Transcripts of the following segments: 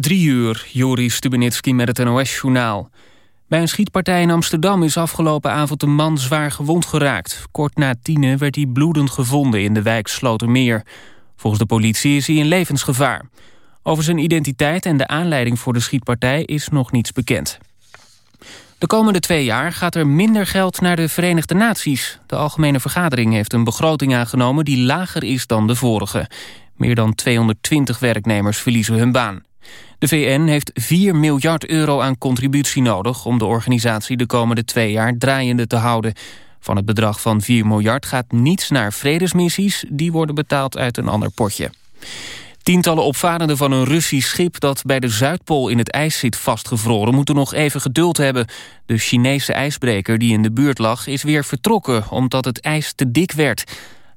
Drie uur, Joris Stubenitski met het NOS-journaal. Bij een schietpartij in Amsterdam is afgelopen avond een man zwaar gewond geraakt. Kort na tienen werd hij bloedend gevonden in de wijk Slotermeer. Volgens de politie is hij in levensgevaar. Over zijn identiteit en de aanleiding voor de schietpartij is nog niets bekend. De komende twee jaar gaat er minder geld naar de Verenigde Naties. De Algemene Vergadering heeft een begroting aangenomen die lager is dan de vorige. Meer dan 220 werknemers verliezen hun baan. De VN heeft 4 miljard euro aan contributie nodig... om de organisatie de komende twee jaar draaiende te houden. Van het bedrag van 4 miljard gaat niets naar vredesmissies... die worden betaald uit een ander potje. Tientallen opvarenden van een Russisch schip dat bij de Zuidpool in het ijs zit vastgevroren moeten nog even geduld hebben. De Chinese ijsbreker die in de buurt lag is weer vertrokken omdat het ijs te dik werd.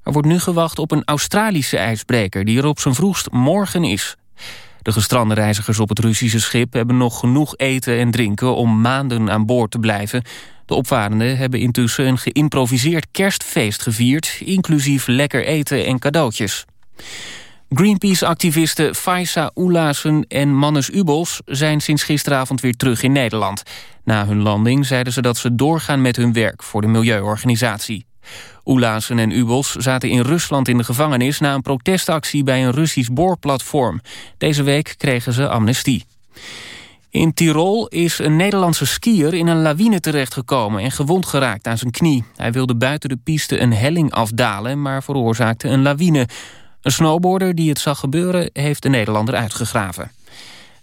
Er wordt nu gewacht op een Australische ijsbreker die er op zijn vroegst morgen is. De gestrande reizigers op het Russische schip hebben nog genoeg eten en drinken om maanden aan boord te blijven. De opvarenden hebben intussen een geïmproviseerd kerstfeest gevierd, inclusief lekker eten en cadeautjes. Greenpeace-activisten Faisa Oelassen en Mannes Ubos zijn sinds gisteravond weer terug in Nederland. Na hun landing zeiden ze dat ze doorgaan met hun werk voor de milieuorganisatie. Oelassen en Ubos zaten in Rusland in de gevangenis... na een protestactie bij een Russisch boorplatform. Deze week kregen ze amnestie. In Tirol is een Nederlandse skier in een lawine terechtgekomen... en gewond geraakt aan zijn knie. Hij wilde buiten de piste een helling afdalen... maar veroorzaakte een lawine. Een snowboarder die het zag gebeuren heeft de Nederlander uitgegraven.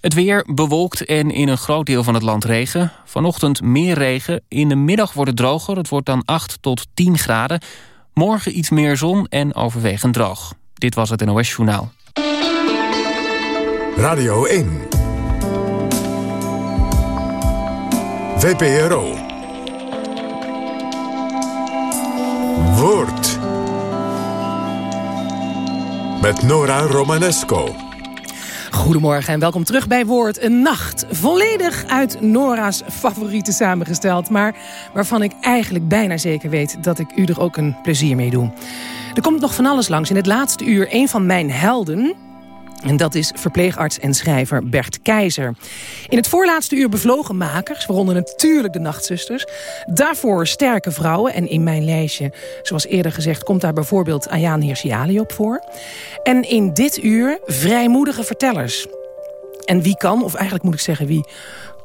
Het weer bewolkt en in een groot deel van het land regen. Vanochtend meer regen. In de middag wordt het droger. Het wordt dan 8 tot 10 graden. Morgen iets meer zon en overwegend droog. Dit was het NOS Journaal. Radio 1. VPRO. Woord. Met Nora Romanesco. Goedemorgen en welkom terug bij Woord. Een nacht volledig uit Nora's favorieten samengesteld... maar waarvan ik eigenlijk bijna zeker weet dat ik u er ook een plezier mee doe. Er komt nog van alles langs. In het laatste uur een van mijn helden... En dat is verpleegarts en schrijver Bert Keizer. In het voorlaatste uur bevlogen makers, waaronder natuurlijk de nachtzusters. Daarvoor sterke vrouwen. En in mijn lijstje, zoals eerder gezegd, komt daar bijvoorbeeld Ayaan Hirsiali op voor. En in dit uur vrijmoedige vertellers. En wie kan, of eigenlijk moet ik zeggen wie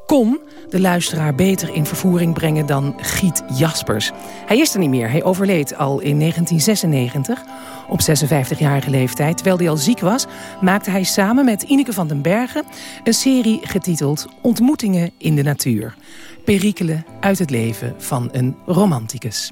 kon de luisteraar beter in vervoering brengen dan Giet Jaspers. Hij is er niet meer. Hij overleed al in 1996 op 56-jarige leeftijd. Terwijl hij al ziek was, maakte hij samen met Ineke van den Bergen... een serie getiteld Ontmoetingen in de natuur. Perikelen uit het leven van een romanticus.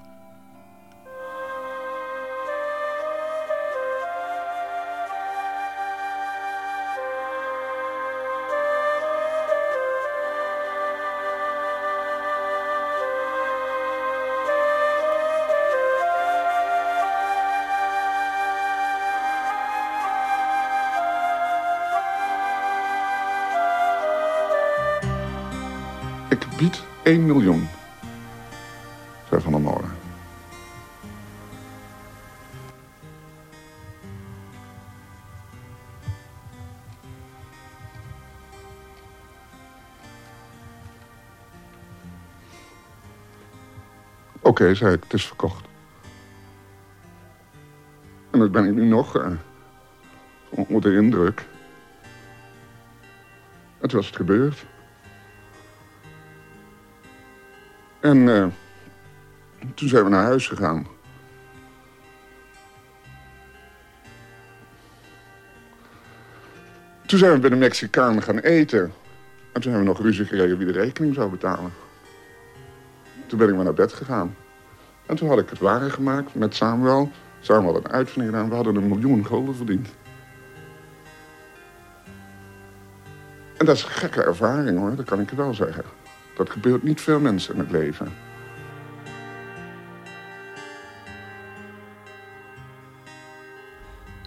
1 miljoen, zei Van der Molen. Oké, okay, zei ik, het is verkocht. En dat ben ik nu nog uh, onder de indruk. Het was het gebeurd. En uh, toen zijn we naar huis gegaan. Toen zijn we bij de Mexicaan gaan eten. En toen hebben we nog ruzie gekregen wie de rekening zou betalen. Toen ben ik maar naar bed gegaan. En toen had ik het ware gemaakt met Samuel. Samuel had een uitvinding gedaan. We hadden een miljoen gulden verdiend. En dat is een gekke ervaring hoor, dat kan ik je wel zeggen. Dat gebeurt niet veel mensen in het leven.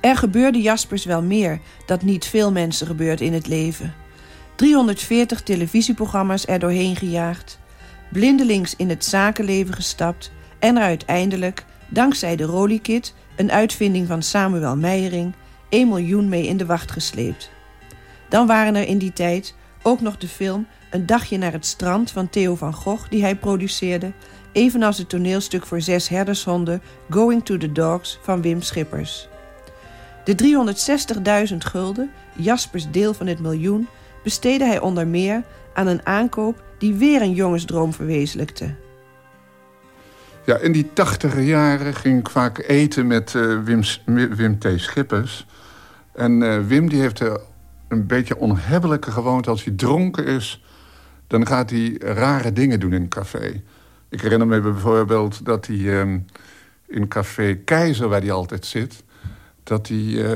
Er gebeurde Jaspers wel meer dat niet veel mensen gebeurt in het leven. 340 televisieprogramma's er doorheen gejaagd, blindelings in het zakenleven gestapt en er uiteindelijk, dankzij de Rolly-kit, een uitvinding van Samuel Meijering, 1 miljoen mee in de wacht gesleept. Dan waren er in die tijd ook nog de film Een dagje naar het strand van Theo van Gogh... die hij produceerde, evenals het toneelstuk voor zes herdershonden... Going to the Dogs van Wim Schippers. De 360.000 gulden, Jaspers deel van het miljoen... besteedde hij onder meer aan een aankoop die weer een jongensdroom verwezenlijkte. Ja, in die tachtige jaren ging ik vaak eten met uh, Wim, T. Schippers. En uh, Wim die heeft een beetje onhebbelijke gewoonte. Als hij dronken is, dan gaat hij rare dingen doen in een café. Ik herinner me bijvoorbeeld dat hij uh, in café Keizer, waar hij altijd zit... dat hij uh,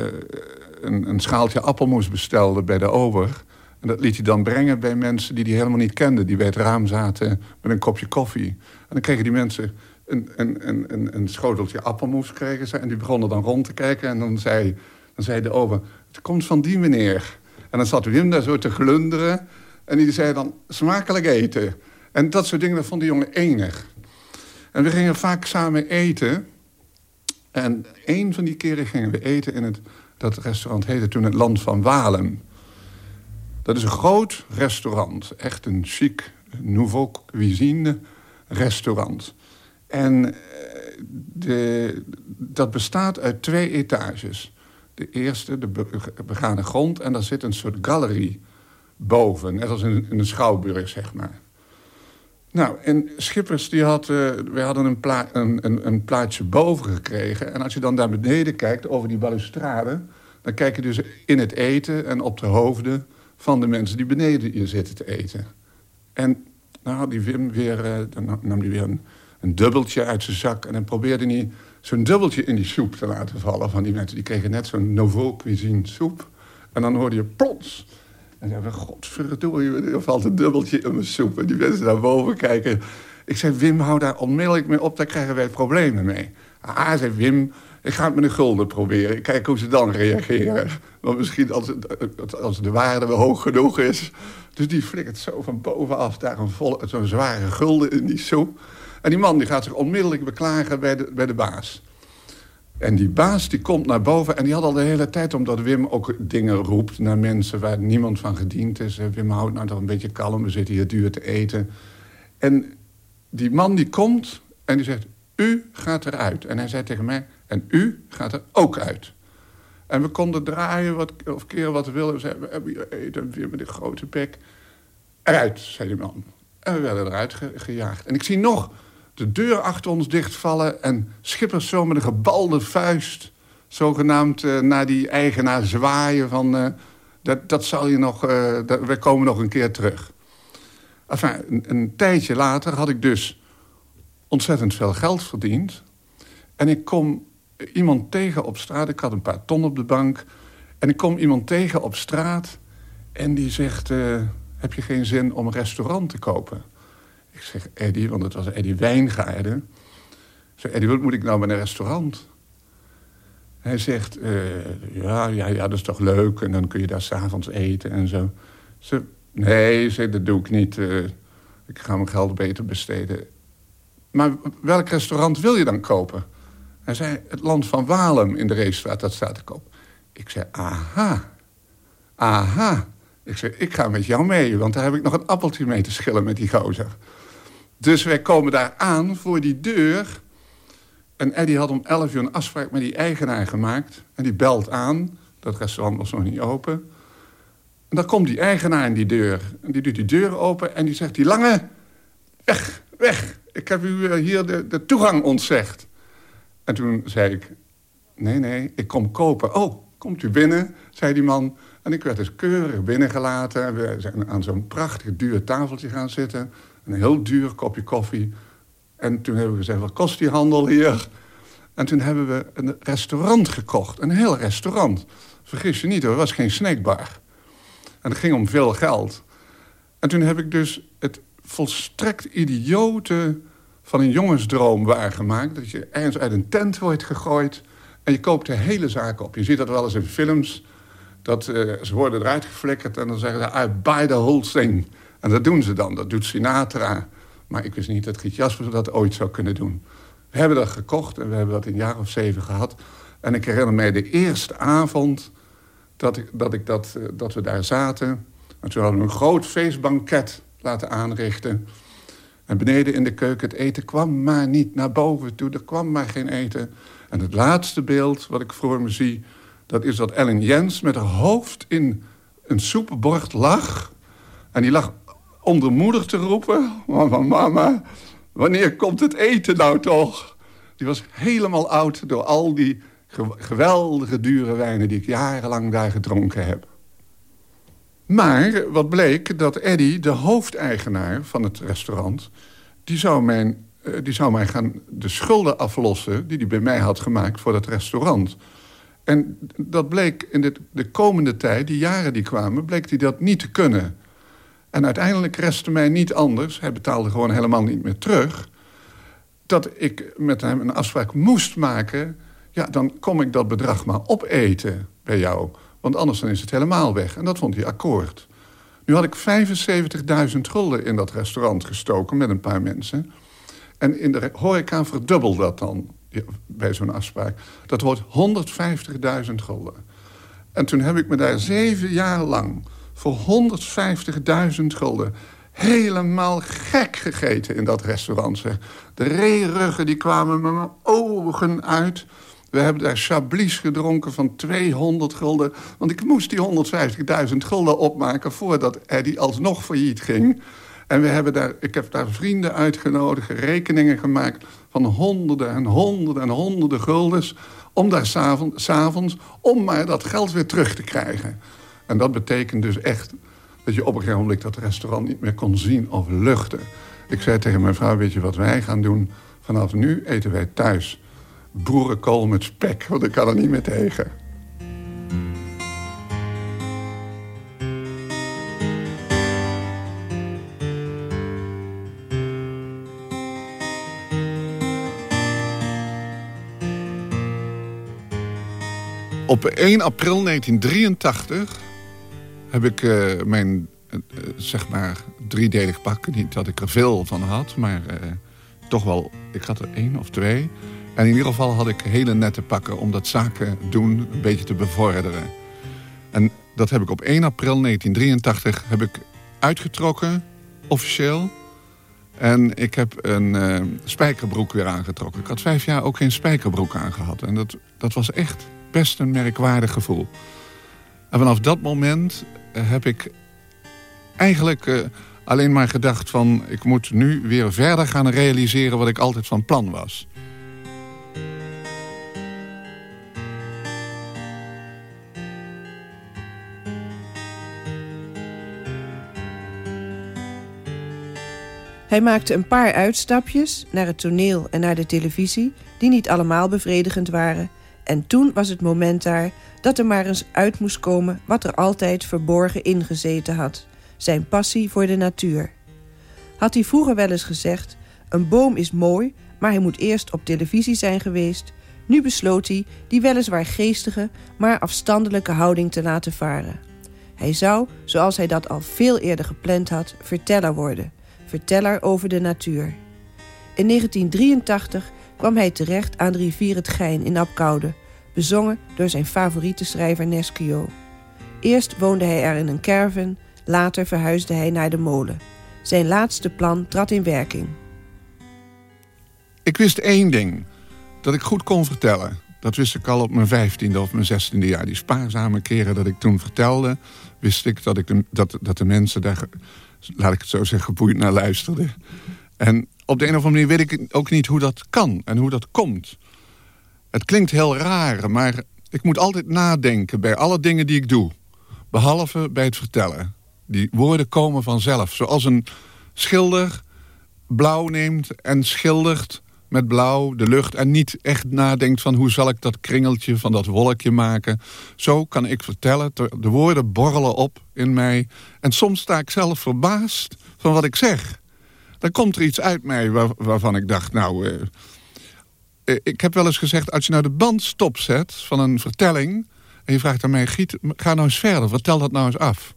een, een, schaaltje appelmoes bestelde bij de ober... En dat liet hij dan brengen bij mensen die hij helemaal niet kende... die bij het raam zaten met een kopje koffie. En dan kregen die mensen een, een, een, een schoteltje appelmoes kregen ze. En die begonnen dan rond te kijken. En dan zei, dan zei de ober, het komt van die meneer. En dan zat Wim daar zo te glunderen. En die zei dan, smakelijk eten. En dat soort dingen, dat vond die jongen enig. En we gingen vaak samen eten. En een van die keren gingen we eten in het... dat restaurant heette toen het Land van Walen. Dat is een groot restaurant. Echt een chic, nouveau cuisine restaurant. En eh, de, dat bestaat uit twee etages. De eerste, de begane grond, en daar zit een soort galerie boven. Net als in, een schouwburg, zeg maar. Nou, en Schippers, die had, uh, we hadden een, pla een, een, plaatsje boven gekregen. En als je dan daar beneden kijkt, over die balustrade... dan kijk je dus in het eten en op de hoofden van de mensen die beneden je zitten te eten. En nou had die Wim weer, uh, dan nam hij weer een een dubbeltje uit zijn zak. En dan probeerde hij zo'n dubbeltje in die soep te laten vallen van die mensen. Die kregen net zo'n nouveau cuisine soep. En dan hoorde je plots. En dan zei godverdorie, er valt een dubbeltje in mijn soep. En die mensen naar boven kijken. Ik zei, Wim, hou daar onmiddellijk mee op, daar krijgen wij problemen mee. Ah, zei Wim, ik ga het met een gulden proberen. Kijk hoe ze dan reageren. Want misschien als, als de waarde wel hoog genoeg is. Dus die flikkert zo van bovenaf daar zo'n zware gulden in die soep. En die man die gaat zich onmiddellijk beklagen bij de, bij de baas. En die baas die komt naar boven en die had al de hele tijd... omdat Wim ook dingen roept naar mensen waar niemand van gediend is. Wim houdt nou toch een beetje kalm, we zitten hier duur te eten. En die man die komt en die zegt, u gaat eruit. En hij zei tegen mij, en u gaat er ook uit. En we konden draaien wat, of keren wat we wilden. We hebben hier eten, weer met die grote bek. Eruit, zei die man. En we werden eruit gejaagd. En ik zie nog de deur achter ons dichtvallen... en Schippers zo met een gebalde vuist... zogenaamd uh, naar die eigenaar zwaaien van... Uh, dat, dat zal je nog... Uh, we komen nog een keer terug. Enfin, een, een, tijdje later had ik dus ontzettend veel geld verdiend. En ik kom iemand tegen op straat. Ik had een paar ton op de bank. En ik kom iemand tegen op straat... en die zegt... heb je geen zin om een restaurant te kopen? Ik zeg, Eddie, want het was Eddie Wijngaarden. Ik zeg, Eddie, wat moet ik nou met een restaurant? Hij zegt, uh, ja, ja, ja, dat is toch leuk. En dan kun je daar s'avonds eten en zo. Ze, nee, zei, dat doe ik niet. Uh, ik ga mijn geld beter besteden. Maar welk restaurant wil je dan kopen? Hij zei, het land van Walem in de Reestraat, dat staat te koop. Ik zei, aha, aha. Ik zei, ik ga met jou mee, want daar heb ik nog een appeltje mee te schillen met die gozer. Dus wij komen daar aan voor die deur. En Eddie had om 11 uur een afspraak met die eigenaar gemaakt. En die belt aan. Dat restaurant was nog niet open. En dan komt die eigenaar in die deur. En die doet die deur open en die zegt... Die lange, weg, weg. Ik heb u eh, hier de, de toegang ontzegd. En toen zei ik... Nee, nee, ik kom kopen. Oh, komt u binnen, zei die man. En ik werd dus keurig binnengelaten. We zijn aan zo'n prachtig duur tafeltje gaan zitten. Een heel duur kopje koffie. En toen hebben we gezegd, wat kost die handel hier? En toen hebben we een restaurant gekocht. Een heel restaurant. Vergis je niet, er was geen snackbar. En het ging om veel geld. En toen heb ik dus het volstrekt idiote van een jongensdroom waargemaakt. Dat je ergens uit een tent wordt gegooid en je koopt de hele zaak op. Je ziet dat wel eens in films. Dat, uh, ze worden eruit geflikkerd en dan zeggen ze... I buy the whole thing. En dat doen ze dan. Dat doet Sinatra. Maar ik wist niet dat Giet Jasper dat ooit zou kunnen doen. We hebben dat gekocht en we hebben dat een jaar of zeven gehad. En ik herinner mij de eerste avond dat, ik, dat, ik dat, eh, dat we daar zaten. En toen hadden we een groot feestbanket laten aanrichten. En beneden in de keuken, het eten kwam maar niet naar boven toe. Er kwam maar geen eten. En het laatste beeld wat ik voor me zie... dat is dat Ellen Jens met haar hoofd in een soepbord lag. En die lag ondermoedig te roepen... Mama, mama, wanneer komt het eten nou toch? Die was helemaal oud door al die geweldige dure wijnen... die ik jarenlang daar gedronken heb. Maar wat bleek, dat Eddy, de hoofdeigenaar van het restaurant... die zou, mijn, eh, die zou mij gaan de schulden aflossen... die hij bij mij had gemaakt voor dat restaurant. En dat bleek in de, de komende tijd, die jaren die kwamen... bleek hij dat niet te kunnen. En uiteindelijk restte mij niet anders... hij betaalde gewoon helemaal niet meer terug... dat ik met hem een afspraak moest maken... ja, dan kom ik dat bedrag maar opeten bij jou... Want anders dan is het helemaal weg. En dat vond hij akkoord. Nu had ik 75.000 gulden in dat restaurant gestoken met een paar mensen. En in de horeca verdubbelt dat dan bij zo'n afspraak. Dat wordt 150.000 gulden. En toen heb ik me daar zeven jaar lang voor 150.000 gulden helemaal gek gegeten in dat restaurant. Zeg. De reeruggen die kwamen met mijn ogen uit. We hebben daar Chablis gedronken van 200 gulden. Want ik moest die 150.000 gulden opmaken... voordat Eddie alsnog failliet ging. En we hebben daar, ik heb daar vrienden uitgenodigd, rekeningen gemaakt... van honderden en honderden en honderden guldens... om daar s'avonds, om maar dat geld weer terug te krijgen. En dat betekent dus echt dat je op een gegeven moment dat restaurant niet meer kon zien of luchten. Ik zei tegen mijn vrouw, weet je wat wij gaan doen? Vanaf nu eten wij thuis boerenkool met spek, want ik kan er niet meer tegen. Op 1 april 1983 heb ik uh, mijn, uh, zeg maar, driedelig pak. Niet dat ik er veel van had, maar uh, toch wel... Ik had er één of twee. En in ieder geval had ik hele nette pakken om dat zaken doen een beetje te bevorderen. En dat heb ik op 1 april 1983 heb ik uitgetrokken, officieel. En ik heb een spijkerbroek weer aangetrokken. Ik had vijf jaar ook geen spijkerbroek aangehad. En dat, dat was echt best een merkwaardig gevoel. En vanaf dat moment heb ik eigenlijk uh, alleen maar gedacht van... ik moet nu weer verder gaan realiseren wat ik altijd van plan was. Hij maakte een paar uitstapjes naar het toneel en naar de televisie... die niet allemaal bevredigend waren. En toen was het moment daar dat er maar eens uit moest komen... wat er altijd verborgen ingezeten had. Zijn passie voor de natuur. Had hij vroeger wel eens gezegd... een boom is mooi, maar hij moet eerst op televisie zijn geweest... Nu besloot hij die weliswaar geestige, maar afstandelijke houding te laten varen. Hij zou, zoals hij dat al veel eerder gepland had, verteller worden verteller over de natuur. In 1983 kwam hij terecht aan de rivier het Gein in Apkoude, bezongen door zijn favoriete schrijver Nesquio. Eerst woonde hij er in een caravan, later verhuisde hij naar de molen. Zijn laatste plan trad in werking. Ik wist één ding, dat ik goed kon vertellen. Dat wist ik al op mijn vijftiende of mijn zestiende jaar. Die spaarzame keren dat ik toen vertelde... wist ik dat, ik dat, dat de mensen daar laat ik het zo zeggen, geboeid naar luisterde. En op de een of andere manier weet ik ook niet hoe dat kan en hoe dat komt. Het klinkt heel raar, maar ik moet altijd nadenken bij alle dingen die ik doe. Behalve bij het vertellen. Die woorden komen vanzelf. Zoals een schilder blauw neemt en schildert met blauw de lucht... en niet echt nadenkt van hoe zal ik dat kringeltje van dat wolkje maken. Zo kan ik vertellen, de woorden borrelen op in mij... en soms sta ik zelf verbaasd van wat ik zeg. Dan komt er iets uit mij waarvan ik dacht, nou... Uh, ik heb wel eens gezegd, als je nou de band stopzet van een vertelling... en je vraagt aan mij, Giet, ga nou eens verder, vertel dat nou eens af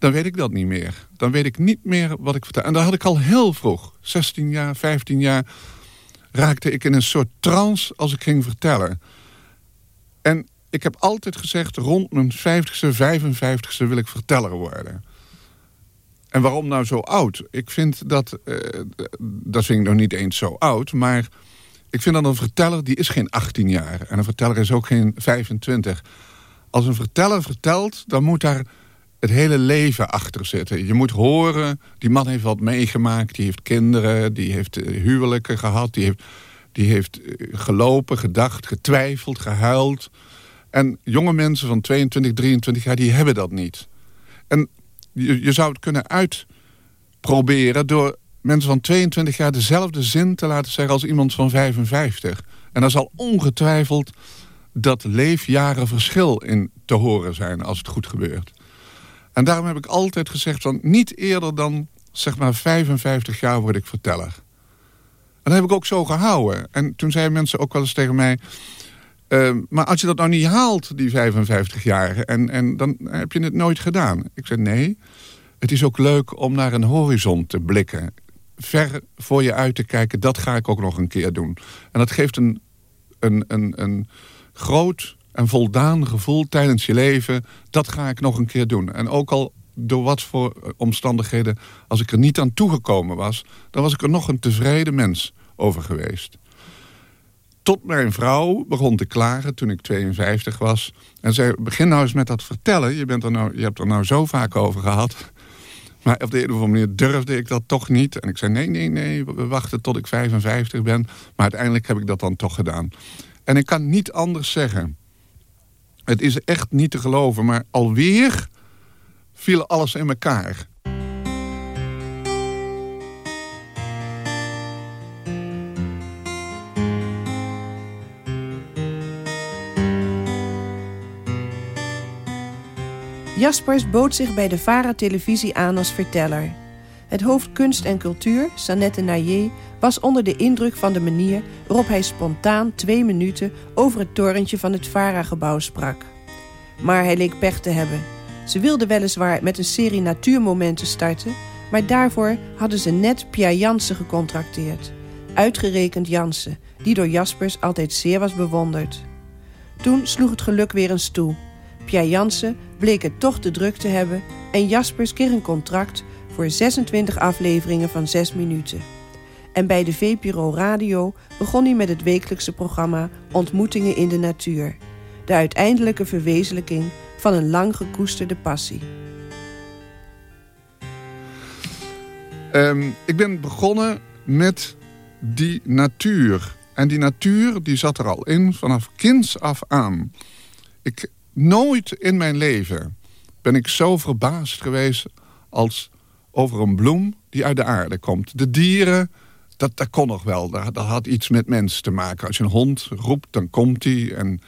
dan weet ik dat niet meer. Dan weet ik niet meer wat ik vertel. En dat had ik al heel vroeg, 16 jaar, 15 jaar raakte ik in een soort trance als ik ging vertellen. En ik heb altijd gezegd, rond mijn 50ste, 55ste wil ik verteller worden. En waarom nou zo oud? Ik vind dat, uh, dat vind ik nog niet eens zo oud, maar ik vind dat een verteller, die is geen 18 jaar. En een verteller is ook geen 25. Als een verteller vertelt, dan moet daar het hele leven achter zitten. Je moet horen, die man heeft wat meegemaakt. Die heeft kinderen, die heeft eh, huwelijken gehad. Die heeft, die heeft eh, gelopen, gedacht, getwijfeld, gehuild. En jonge mensen van 22, 23 jaar, die hebben dat niet. En je, je zou het kunnen uitproberen door mensen van 22 jaar dezelfde zin te laten zeggen als iemand van 55. En daar zal ongetwijfeld dat leefjaren verschil in te horen zijn als het goed gebeurt. En daarom heb ik altijd gezegd van niet eerder dan zeg maar 55 jaar word ik verteller. En dat heb ik ook zo gehouden. En toen zeiden mensen ook wel eens tegen mij... Uh, maar als je dat nou niet haalt, die 55 jaar... En, en dan heb je het nooit gedaan. Ik zei nee, het is ook leuk om naar een horizon te blikken. Ver voor je uit te kijken, dat ga ik ook nog een keer doen. En dat geeft een, een, een, een groot en voldaan gevoel tijdens je leven... dat ga ik nog een keer doen. En ook al door wat voor omstandigheden... als ik er niet aan toegekomen was... dan was ik er nog een tevreden mens over geweest. Tot mijn vrouw begon te klagen toen ik 52 was. En zei, begin nou eens met dat vertellen. Je, bent er nou, je hebt er nou zo vaak over gehad. Maar op de een of andere manier durfde ik dat toch niet. En ik zei, nee, nee, nee, we wachten tot ik 55 ben. Maar uiteindelijk heb ik dat dan toch gedaan. En ik kan niet anders zeggen. Het is echt niet te geloven, maar alweer viel alles in elkaar. Jaspers bood zich bij de VARA-televisie aan als verteller. Het hoofd kunst en cultuur, Sanette Nayer, was onder de indruk van de manier waarop hij spontaan twee minuten over het torentje van het VARA-gebouw sprak. Maar hij leek pech te hebben. Ze wilden weliswaar met een serie natuurmomenten starten, maar daarvoor hadden ze net Pia Jansen gecontracteerd. Uitgerekend Jansen, die door Jaspers altijd zeer was bewonderd. Toen sloeg het geluk weer eens toe. Pia Jansen bleek het toch te druk te hebben en Jaspers kreeg een contract voor 26 afleveringen van 6 minuten. En bij de VPRO Radio begon hij met het wekelijkse programma Ontmoetingen in de Natuur. De uiteindelijke verwezenlijking van een lang gekoesterde passie. Um, ik ben begonnen met die natuur. En die natuur die zat er al in vanaf kinds af aan. Ik, nooit in mijn leven ben ik zo verbaasd geweest als over een bloem die uit de aarde komt. De dieren, dat, dat kon nog wel. Dat, had iets met mensen te maken. Als je een hond roept, dan komt die. En,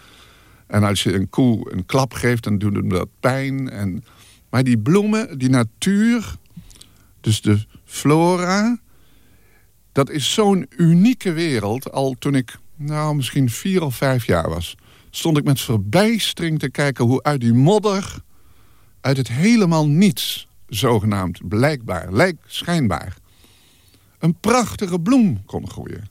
en als je een koe een klap geeft, dan doet hem dat pijn. En, maar die bloemen, die natuur, dus de flora... dat is zo'n unieke wereld. Al toen ik nou, misschien vier of vijf jaar was... stond ik met verbijstering te kijken hoe uit die modder... uit het helemaal niets zogenaamd blijkbaar, lijkt schijnbaar... een prachtige bloem kon groeien.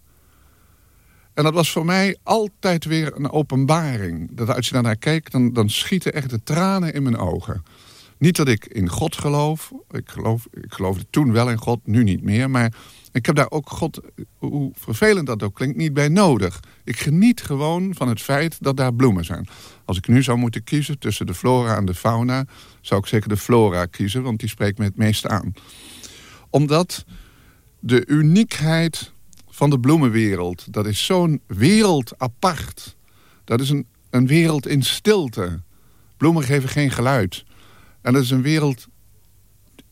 En dat was voor mij altijd weer een openbaring. Dat als je daarnaar kijkt, dan, dan schieten echt de tranen in mijn ogen. Niet dat ik in God geloof. Ik, geloof. ik geloofde toen wel in God, nu niet meer. Maar ik heb daar ook God, hoe vervelend dat ook klinkt, niet bij nodig. Ik geniet gewoon van het feit dat daar bloemen zijn. Als ik nu zou moeten kiezen tussen de flora en de fauna... zou ik zeker de flora kiezen, want die spreekt me het meest aan. Omdat de uniekheid van de bloemenwereld... dat is zo'n wereld apart. Dat is een, een wereld in stilte. Bloemen geven geen geluid. En dat is een wereld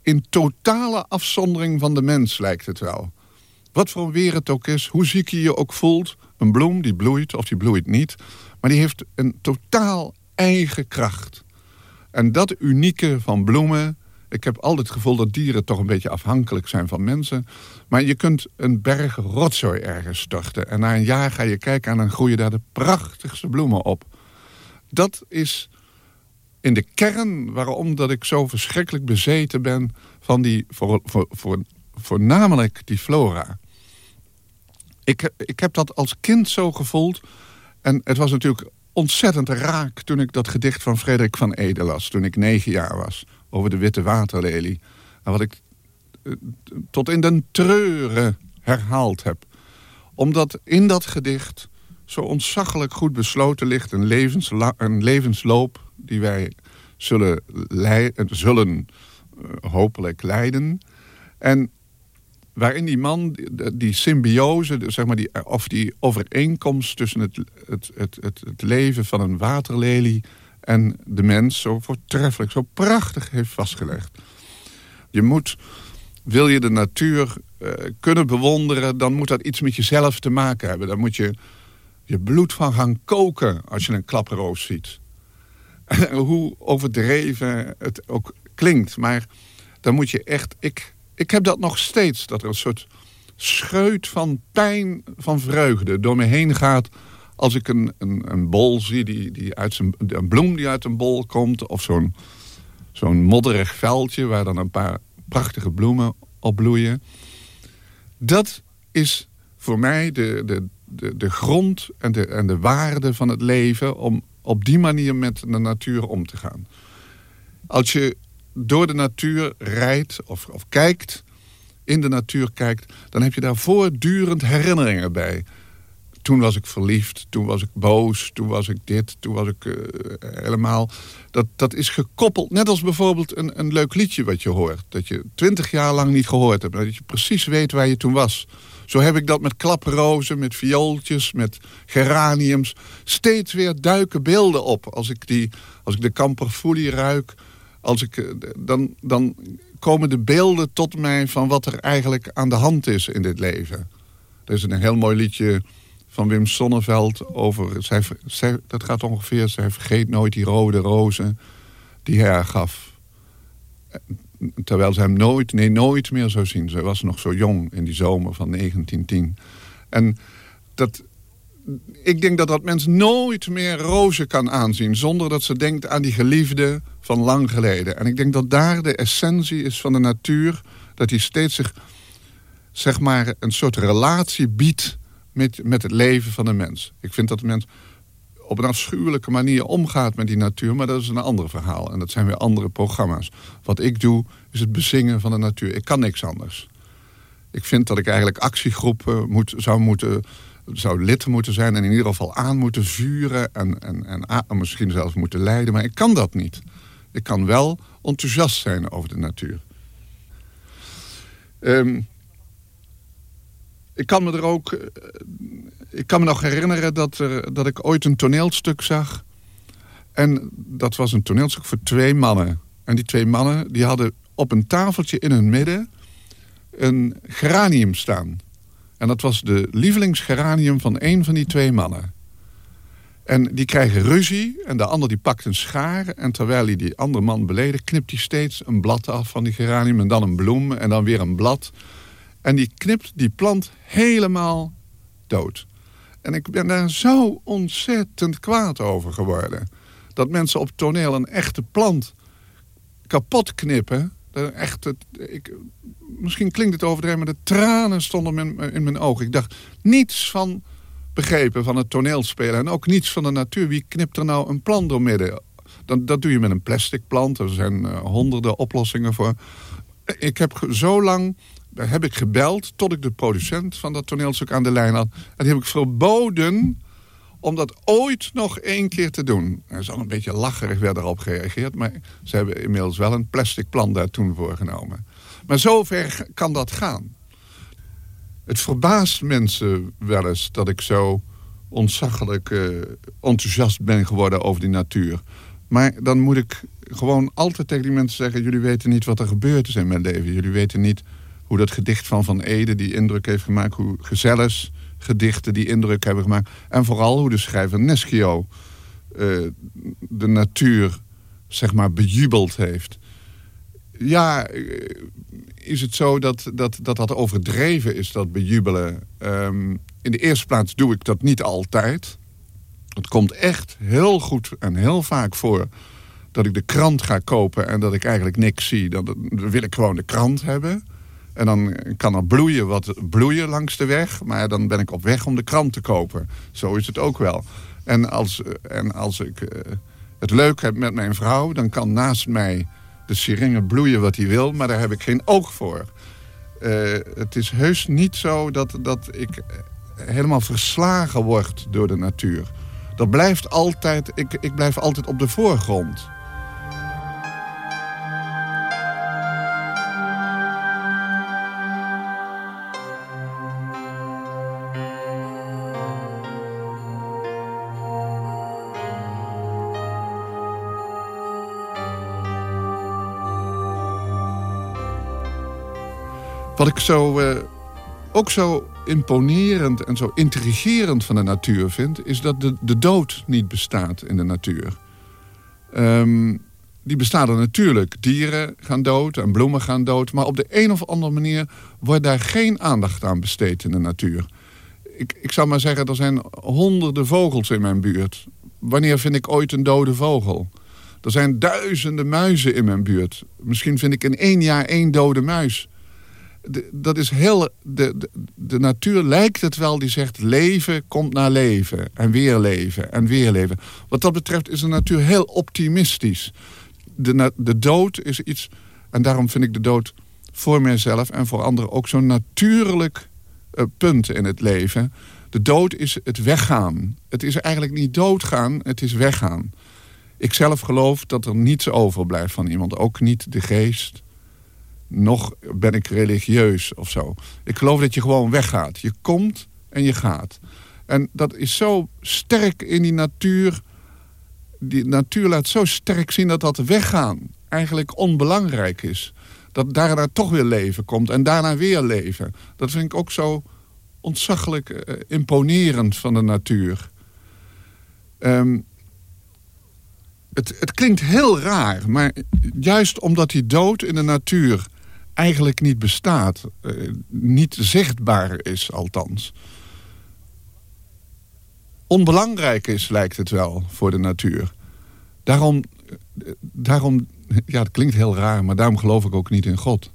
in totale afzondering van de mens, lijkt het wel. Wat voor weer het ook is, hoe ziek je je ook voelt... een bloem die bloeit of die bloeit niet... maar die heeft een totaal eigen kracht. En dat unieke van bloemen... ik heb altijd het gevoel dat dieren toch een beetje afhankelijk zijn van mensen... maar je kunt een berg rotzooi ergens storten... en na een jaar ga je kijken en dan groeien daar de prachtigste bloemen op. Dat is in de kern waarom dat ik zo verschrikkelijk bezeten ben... van die, voor, voor, voor, voornamelijk die flora. Ik, ik heb dat als kind zo gevoeld. En het was natuurlijk ontzettend raak toen ik dat gedicht van Frederik van Ede las. Toen ik negen jaar was. Over de witte waterlelie. En wat ik eh, tot in den treuren herhaald heb. Omdat in dat gedicht zo ontzaglijk goed besloten ligt... een, een levensloop die wij zullen, zullen uh, hopelijk leiden. En waarin die man, die symbiose, zeg maar die, of die overeenkomst tussen het, het, het, het, leven van een waterlelie en de mens zo voortreffelijk, zo prachtig heeft vastgelegd. Je moet, wil je de natuur kunnen bewonderen, dan moet dat iets met jezelf te maken hebben. Dan moet je je bloed van gaan koken als je een klaproos ziet. Hoe overdreven het ook klinkt, maar dan moet je echt... Ik, ik heb dat nog steeds, dat er een soort scheut van pijn, van vreugde door me heen gaat... als ik een, een, een bol zie, die, die uit een bloem die uit een bol komt... of zo'n zo'n modderig veldje waar dan een paar prachtige bloemen op bloeien. Dat is voor mij de, de, de, de grond en de, en de waarde van het leven... om op die manier met de natuur om te gaan. Als je door de natuur rijdt of, of kijkt, in de natuur kijkt... dan heb je daar voortdurend herinneringen bij. Toen was ik verliefd, toen was ik boos, toen was ik dit, toen was ik uh, helemaal... Dat, dat is gekoppeld, net als bijvoorbeeld een, een leuk liedje wat je hoort. Dat je twintig jaar lang niet gehoord hebt. Dat je precies weet waar je toen was. Zo heb ik dat met klaprozen, met viooltjes, met geraniums. Steeds weer duiken beelden op. Als ik, die, als ik de kamperfoelie ruik, als ik, eh, dan, dan komen de beelden tot mij van wat er eigenlijk aan de hand is in dit leven. Er is een heel mooi liedje van Wim Sonneveld over... Dat gaat ongeveer, zij vergeet nooit die rode rozen die hij haar gaf. Terwijl ze hem nooit, nee, nooit meer zou zien. Ze was nog zo jong in die zomer van 1910. En dat, ik denk dat dat mens nooit meer rozen kan aanzien... zonder dat ze denkt aan die geliefde van lang geleden. En ik denk dat daar de essentie is van de natuur... dat hij steeds zich, zeg maar, een soort relatie biedt... met, met het leven van de mens. Ik vind dat de mens op een afschuwelijke manier omgaat met die natuur... maar dat is een ander verhaal. En dat zijn weer andere programma's. Wat ik doe, is het bezingen van de natuur. Ik kan niks anders. Ik vind dat ik eigenlijk actiegroepen moet, zou moeten zou lid moeten zijn en in ieder geval aan moeten vuren en, en, en, misschien zelfs moeten leiden. Maar ik kan dat niet. Ik kan wel enthousiast zijn over de natuur. Um, ik kan me er ook... Eh, ik kan me nog herinneren dat, er, dat ik ooit een toneelstuk zag. En dat was een toneelstuk voor twee mannen. En die twee mannen die hadden op een tafeltje in hun midden... een geranium staan. En dat was de lievelingsgeranium van een van die twee mannen. En die krijgen ruzie en de ander die pakt een schaar... en terwijl hij die andere man beleden... knipt hij steeds een blad af van die geranium... en dan een bloem en dan weer een blad. En die knipt die plant helemaal dood. En ik ben daar zo ontzettend kwaad over geworden. Dat mensen op toneel een echte plant kapot knippen. Echt, ik, misschien klinkt het overdreven, maar de tranen stonden in, mijn ogen. Ik dacht, niets van begrepen van het toneelspelen. En ook niets van de natuur. Wie knipt er nou een plant door midden? Dat, dat doe je met een plastic plant. Er zijn uh, honderden oplossingen voor. Ik heb zo lang heb ik gebeld tot ik de producent van dat toneelstuk aan de lijn had. En die heb ik verboden om dat ooit nog één keer te doen. Er is al een beetje lacherig werd erop gereageerd... maar ze hebben inmiddels wel een plastic plan daar toen voor genomen. Maar zover kan dat gaan. Het verbaast mensen wel eens dat ik zo ontzaglijk uh, enthousiast ben geworden over die natuur. Maar dan moet ik gewoon altijd tegen die mensen zeggen... jullie weten niet wat er gebeurd is in mijn leven. Jullie weten niet hoe dat gedicht van Van Ede die indruk heeft gemaakt... hoe Gezelles gedichten die indruk hebben gemaakt. En vooral hoe de schrijver Neschio uh, de natuur zeg maar bejubeld heeft. Ja, eh, is het zo dat dat, dat, dat overdreven is, dat bejubelen. Um, in de eerste plaats doe ik dat niet altijd. Het komt echt heel goed en heel vaak voor dat ik de krant ga kopen... en dat ik eigenlijk niks zie. Dan wil ik gewoon de krant hebben. En dan kan er bloeien wat bloeien langs de weg. Maar dan ben ik op weg om de krant te kopen. Zo is het ook wel. En als, en als ik uh, het leuk heb met mijn vrouw... dan kan naast mij de seringe bloeien wat hij wil. Maar daar heb ik geen oog voor. Uh, het is heus niet zo dat, dat ik helemaal verslagen word door de natuur. Dat blijft altijd, ik, ik blijf altijd op de voorgrond. Wat ik zo, uh, ook zo imponerend en zo intrigerend van de natuur vind... is dat de, de dood niet bestaat in de natuur. Um, die bestaan er natuurlijk. Dieren gaan dood en bloemen gaan dood. Maar op de een of andere manier wordt daar geen aandacht aan besteed in de natuur. Ik, ik zou maar zeggen, er zijn honderden vogels in mijn buurt. Wanneer vind ik ooit een dode vogel? Er zijn duizenden muizen in mijn buurt. Misschien vind ik in één jaar één dode muis dat is heel... De, de, de, natuur lijkt het wel, die zegt leven komt naar leven. En weer leven en weer leven. Wat dat betreft is de natuur heel optimistisch. De, de dood is iets... En daarom vind ik de dood voor mijzelf en voor anderen ook zo'n natuurlijk uh, punt in het leven. De dood is het weggaan. Het is eigenlijk niet doodgaan, het is weggaan. Ik zelf geloof dat er niets overblijft van iemand. Ook niet de geest, nog ben ik religieus of zo. Ik geloof dat je gewoon weggaat. Je komt en je gaat. En dat is zo sterk in die natuur. Die natuur laat zo sterk zien dat dat weggaan eigenlijk onbelangrijk is. Dat daarna toch weer leven komt en daarna weer leven. Dat vind ik ook zo ontzaglijk uh, imponerend van de natuur. Um, het, het klinkt heel raar, maar juist omdat die dood in de natuur eigenlijk niet bestaat. Uh, niet zichtbaar is althans. Onbelangrijk is, lijkt het wel, voor de natuur. Daarom, eh, daarom, ja, het klinkt heel raar... maar daarom geloof ik ook niet in God.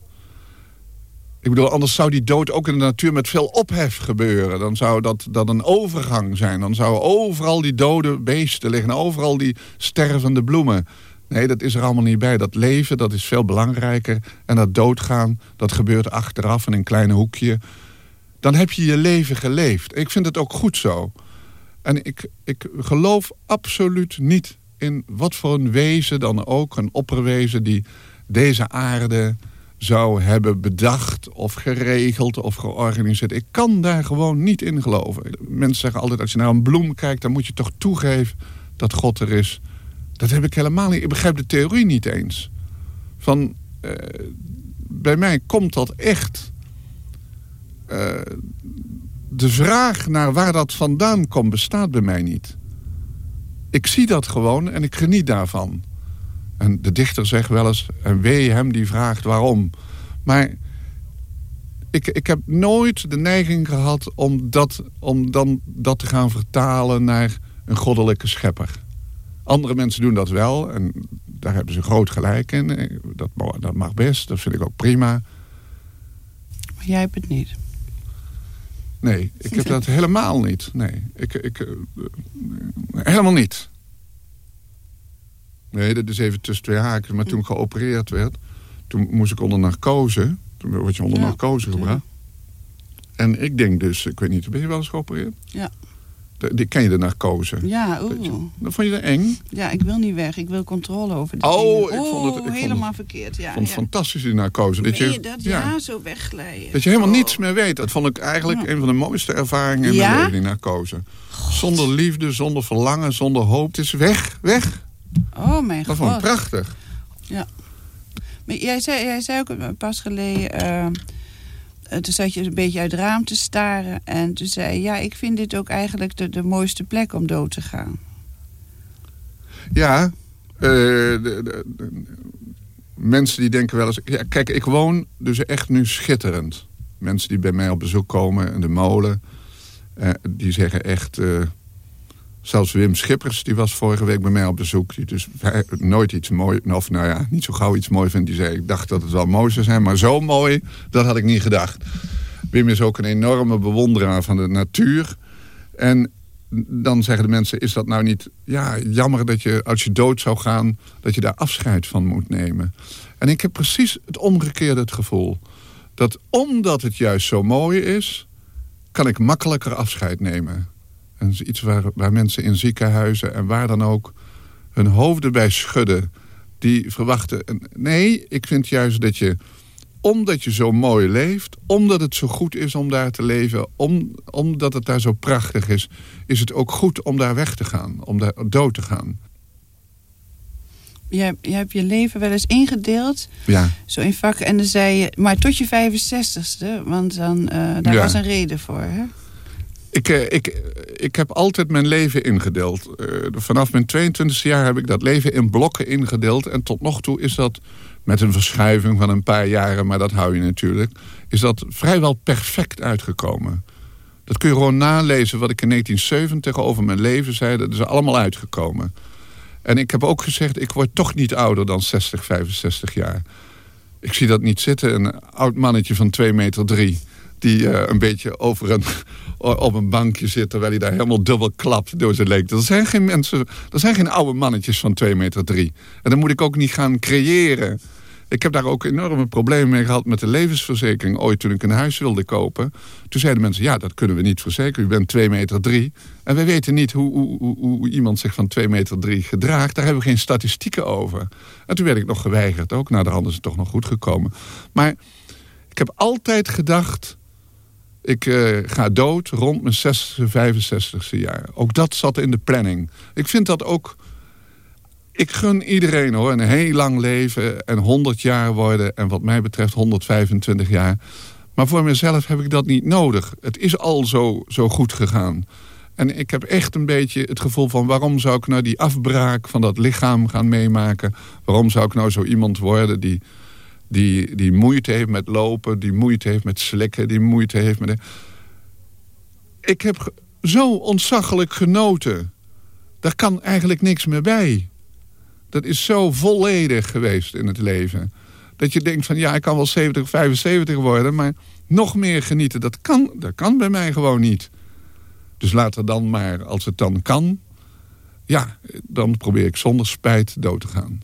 Ik bedoel, anders zou die dood ook in de natuur met veel ophef gebeuren. Dan zou dat, dat een overgang zijn. Dan zouden overal die dode beesten liggen. Overal die stervende bloemen. Nee, dat is er allemaal niet bij. Dat leven, dat is veel belangrijker. En dat doodgaan, dat gebeurt achteraf in een klein hoekje. Dan heb je je leven geleefd. Ik vind het ook goed zo. En ik, ik geloof absoluut niet in wat voor een wezen dan ook... een opperwezen die deze aarde zou hebben bedacht of geregeld of georganiseerd. Ik kan daar gewoon niet in geloven. Mensen zeggen altijd, als je naar een bloem kijkt... dan moet je toch toegeven dat God er is... Dat heb ik helemaal niet. Ik begrijp de theorie niet eens. Van, uh, bij mij komt dat echt... Uh, de vraag naar waar dat vandaan komt bestaat bij mij niet. Ik zie dat gewoon en ik geniet daarvan. En de dichter zegt wel eens... en wee hem die vraagt waarom. Maar ik, ik heb nooit de neiging gehad om, dat, om dan dat te gaan vertalen naar een goddelijke schepper. Andere mensen doen dat wel en daar hebben ze groot gelijk in. Dat, dat mag best, dat vind ik ook prima. Maar jij hebt het niet? Nee, ik heb dat helemaal niet. Nee, ik, ik, uh, helemaal niet. Nee, dat is even tussen twee haken. Maar toen ik geopereerd werd, toen moest ik onder narcose. Toen word je onder ja, narcose gebracht. En ik denk dus, ik weet niet, ben je wel eens geopereerd? Ja. Die ken je de narcose? Ja, oeh. Dat vond je dat eng? Ja, ik wil niet weg. Ik wil controle over de Oh, ik vond het... Ik helemaal vond verkeerd, ja. vond het ja. fantastisch, die narcose. Dat je, dat, ja. ja. zo wegglijden. Dat je helemaal oh. niets meer weet. Dat vond ik eigenlijk een van de mooiste ervaringen in ja? mijn leven, die narcose. God. Zonder liefde, zonder verlangen, zonder hoop. Het is weg, weg. Oh mijn god. Dat vond ik prachtig. Ja. Maar jij zei, jij zei ook pas geleden... Uh, toen zat je een beetje uit het raam te staren. En toen zei je, ja, ik vind dit ook eigenlijk de, de mooiste plek om dood te gaan. Ja, uh, de, mensen die denken wel eens... Ja, kijk, ik woon dus echt nu schitterend. Mensen die bij mij op bezoek komen in de molen... Uh, die zeggen echt... Zelfs Wim Schippers, die was vorige week bij mij op bezoek. Die dus nooit iets mooi, of nou ja, niet zo gauw iets mooi vindt. Die zei, ik dacht dat het wel mooi zou zijn, maar zo mooi, dat had ik niet gedacht. Wim is ook een enorme bewonderaar van de natuur. En dan zeggen de mensen, is dat nou niet ja, jammer dat je als je dood zou gaan... dat je daar afscheid van moet nemen. En ik heb precies het omgekeerde gevoel. Dat omdat het juist zo mooi is, kan ik makkelijker afscheid nemen. Is iets waar, waar mensen in ziekenhuizen en waar dan ook hun hoofden bij schudden. Die verwachten, nee, ik vind juist dat je omdat je zo mooi leeft, omdat het zo goed is om daar te leven... Om, omdat het daar zo prachtig is, is het ook goed om daar weg te gaan. Om daar dood te gaan. Je, je hebt je leven wel eens ingedeeld. Ja. Zo in vakken. En dan zei je, maar tot je 65ste. Want dan, uh, daar was een reden voor, hè? Ik, uh, ik, ik heb altijd mijn leven ingedeeld. Uh, vanaf mijn 22e jaar heb ik dat leven in blokken ingedeeld. En tot nog toe is dat met een verschuiving van een paar jaren, maar dat hou je natuurlijk, is dat vrijwel perfect uitgekomen. Dat kun je gewoon nalezen wat ik in 1970 over mijn leven zei. Dat is allemaal uitgekomen. En ik heb ook gezegd, ik word toch niet ouder dan 60, 65 jaar. Ik zie dat niet zitten. Een oud mannetje van 2 meter drie die uh, een beetje over een, op een bankje zit... terwijl hij daar helemaal dubbel klapt door zijn leek. Er zijn geen mensen, er zijn geen oude mannetjes van 2 meter drie. En dan moet ik ook niet gaan creëren. Ik heb daar ook enorme problemen mee gehad met de levensverzekering. Ooit toen ik een huis wilde kopen. Toen zeiden mensen, ja, dat kunnen we niet verzekeren. U bent 2 meter. En we weten niet hoe, hoe, hoe, iemand zich van 2 meter drie gedraagt. Daar hebben we geen statistieken over. En toen werd ik nog geweigerd ook. Nou, daar hadden ze toch nog goed gekomen. Maar ik heb altijd gedacht... Ik uh, ga dood rond mijn 60, 65ste jaar. Ook dat zat in de planning. Ik vind dat ook... Ik gun iedereen hoor, een heel lang leven en 100 jaar worden... en wat mij betreft 125 jaar. Maar voor mezelf heb ik dat niet nodig. Het is al zo, zo goed gegaan. En ik heb echt een beetje het gevoel van... waarom zou ik nou die afbraak van dat lichaam gaan meemaken? Waarom zou ik nou zo iemand worden die die, die moeite heeft met lopen, die moeite heeft met slikken, die moeite heeft met... Ik heb zo ontzaglijk genoten. Daar kan eigenlijk niks meer bij. Dat is zo volledig geweest in het leven. Dat je denkt van ja, ik kan wel 70, 75 worden... maar nog meer genieten, dat kan, dat kan bij mij gewoon niet. Dus laat er dan maar, als het dan kan... ja, dan probeer ik zonder spijt dood te gaan.